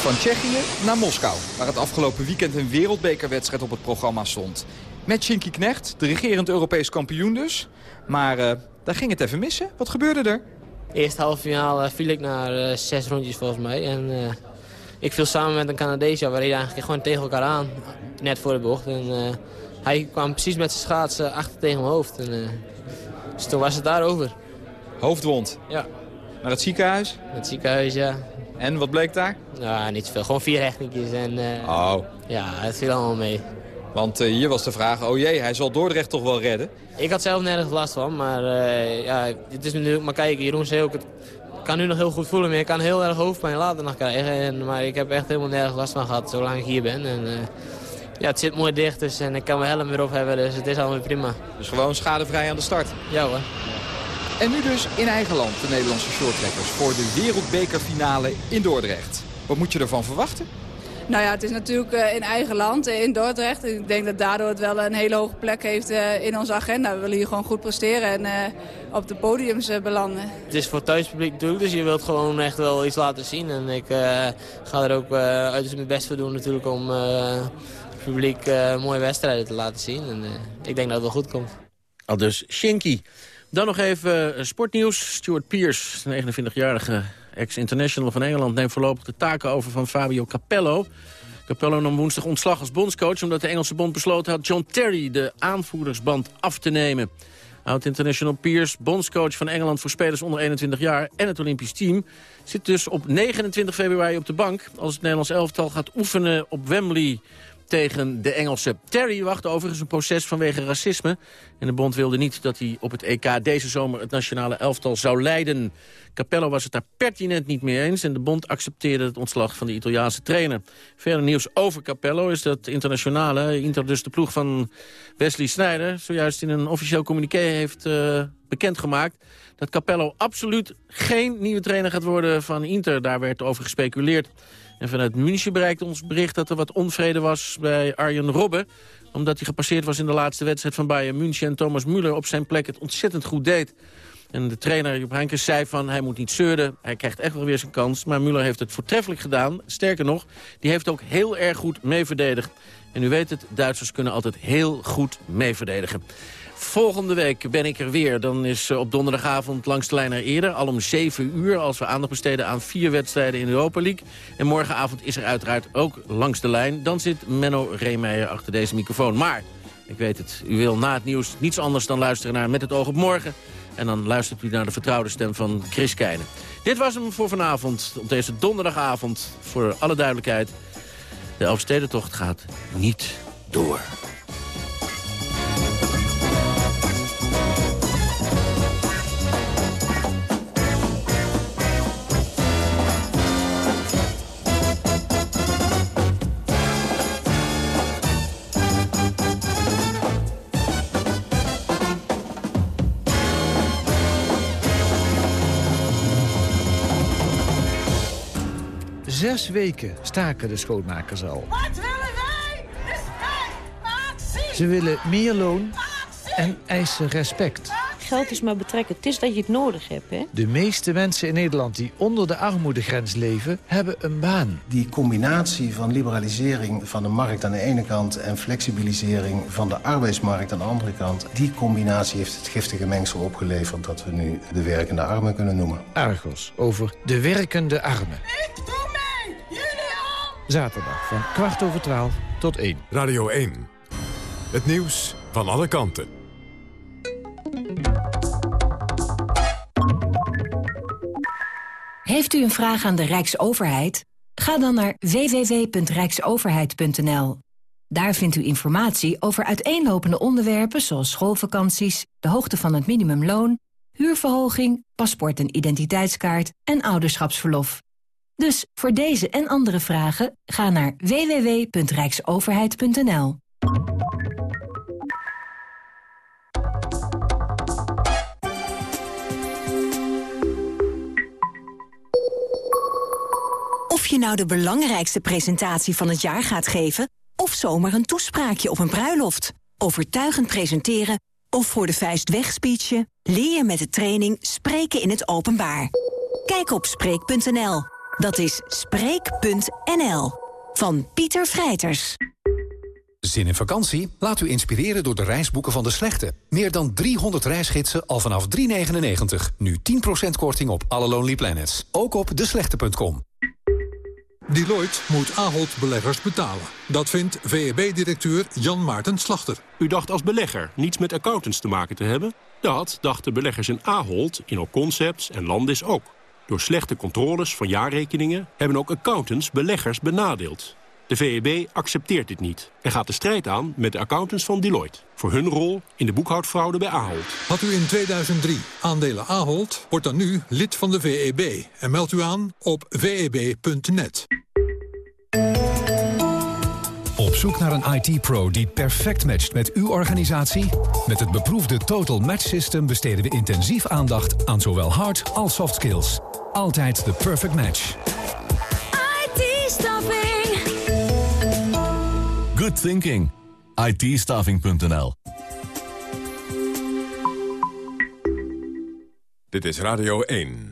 Van Tsjechië naar Moskou, waar het afgelopen weekend een wereldbekerwedstrijd op het programma stond. Met Shinky Knecht, de regerend Europees kampioen dus. Maar daar ging het even missen. Wat gebeurde er? Eerste halve finale viel ik naar zes rondjes volgens mij. En ik viel samen met een Canadees, waar reden eigenlijk gewoon tegen elkaar aan. Net voor de bocht. En, uh, hij kwam precies met zijn schaatsen achter tegen mijn hoofd. En, uh, dus toen was het daarover. Hoofdwond? Ja. Naar het ziekenhuis? Het ziekenhuis, ja. En wat bleek daar? Ja, niet zoveel. Gewoon vier hechtingjes. En, uh, oh. Ja, het viel allemaal mee. Want hier was de vraag, oh jee, hij zal Dordrecht toch wel redden? Ik had zelf nergens last van, maar ja, het is natuurlijk maar kijken. Jeroen zei ook, het, ik kan nu nog heel goed voelen, maar ik kan heel erg hoofdpijn later nog krijgen. En, maar ik heb echt helemaal nergens last van gehad, zolang ik hier ben. En, uh, ja, het zit mooi dicht, dus en ik kan mijn helm weer op hebben, dus het is allemaal prima. Dus gewoon schadevrij aan de start? Ja hoor. En nu dus in eigen land, de Nederlandse shorttrekkers, voor de wereldbekerfinale in Dordrecht. Wat moet je ervan verwachten? Nou ja, het is natuurlijk uh, in eigen land, in Dordrecht. Ik denk dat daardoor het wel een hele hoge plek heeft uh, in onze agenda. We willen hier gewoon goed presteren en uh, op de podiums belanden. Het is voor thuispubliek natuurlijk, dus je wilt gewoon echt wel iets laten zien. En ik ga er ook uit mijn best voor doen natuurlijk om het publiek mooie wedstrijden te laten zien. En ik denk dat het wel goed komt. Al dus Shinky. Dan nog even sportnieuws. Stuart Pearce, de 29-jarige ex-international van Engeland... neemt voorlopig de taken over van Fabio Capello. Capello nam woensdag ontslag als bondscoach... omdat de Engelse bond besloten had John Terry de aanvoerdersband af te nemen. Oud-international Pierce, bondscoach van Engeland voor spelers onder 21 jaar... en het Olympisch team, zit dus op 29 februari op de bank... als het Nederlands elftal gaat oefenen op Wembley tegen de Engelse. Terry wacht overigens een proces vanwege racisme. En de bond wilde niet dat hij op het EK deze zomer het nationale elftal zou leiden. Capello was het daar pertinent niet mee eens... en de bond accepteerde het ontslag van de Italiaanse trainer. Verder nieuws over Capello is dat internationale... Inter dus de ploeg van Wesley Sneijder... zojuist in een officieel communiqué heeft uh, bekendgemaakt... dat Capello absoluut geen nieuwe trainer gaat worden van Inter. Daar werd over gespeculeerd. En vanuit München bereikt ons bericht dat er wat onvrede was bij Arjen Robben omdat hij gepasseerd was in de laatste wedstrijd van Bayern München... en Thomas Müller op zijn plek het ontzettend goed deed. En de trainer Joep Heynckes zei van hij moet niet zeuren. Hij krijgt echt wel weer zijn kans. Maar Müller heeft het voortreffelijk gedaan. Sterker nog, die heeft ook heel erg goed mee verdedigd. En u weet het, Duitsers kunnen altijd heel goed mee verdedigen. Volgende week ben ik er weer. Dan is eh, op donderdagavond langs de lijn er eerder. Al om 7 uur als we aandacht besteden aan vier wedstrijden in de Europa League. En morgenavond is er uiteraard ook langs de lijn. Dan zit Menno Reemeijer achter deze microfoon. Maar, ik weet het, u wil na het nieuws niets anders dan luisteren naar Met het oog op morgen. En dan luistert u naar de vertrouwde stem van Chris Keijnen. Dit was hem voor vanavond, op deze donderdagavond. Voor alle duidelijkheid, de Elfstedentocht gaat niet door. Zes weken staken de schoonmakers al. Wat willen wij? Respect! Actie! Ze willen meer loon en eisen respect. Geld is maar betrekken. Het is dat je het nodig hebt, hè? De meeste mensen in Nederland die onder de armoedegrens leven, hebben een baan. Die combinatie van liberalisering van de markt aan de ene kant... en flexibilisering van de arbeidsmarkt aan de andere kant... die combinatie heeft het giftige mengsel opgeleverd... dat we nu de werkende armen kunnen noemen. Argos over de werkende armen. Ik doe! Zaterdag van kwart over twaalf tot één. Radio 1. Het nieuws van alle kanten. Heeft u een vraag aan de Rijksoverheid? Ga dan naar www.rijksoverheid.nl. Daar vindt u informatie over uiteenlopende onderwerpen zoals schoolvakanties, de hoogte van het minimumloon, huurverhoging, paspoort en identiteitskaart en ouderschapsverlof. Dus voor deze en andere vragen ga naar www.rijksoverheid.nl. Of je nou de belangrijkste presentatie van het jaar gaat geven... of zomaar een toespraakje op een bruiloft. Overtuigend presenteren of voor de vuist wegspeechen... leer je met de training Spreken in het Openbaar. Kijk op Spreek.nl. Dat is Spreek.nl. Van Pieter Vrijters. Zin in vakantie? Laat u inspireren door de reisboeken van De Slechte. Meer dan 300 reisgidsen al vanaf 3,99. Nu 10% korting op alle Lonely Planets. Ook op deslechte.com. Deloitte moet Ahold beleggers betalen. Dat vindt VEB-directeur Jan Maarten Slachter. U dacht als belegger niets met accountants te maken te hebben? Dat dachten beleggers in Ahold, Concepts en Landis ook. Door slechte controles van jaarrekeningen hebben ook accountants beleggers benadeeld. De VEB accepteert dit niet en gaat de strijd aan met de accountants van Deloitte... voor hun rol in de boekhoudfraude bij Ahold. Had u in 2003 aandelen Ahold, wordt dan nu lid van de VEB... en meldt u aan op veb.net. Op zoek naar een IT-pro die perfect matcht met uw organisatie? Met het beproefde Total Match System besteden we intensief aandacht aan zowel hard als soft skills. Altijd de perfect match. IT IT-staffing. Good thinking. it Dit is Radio 1.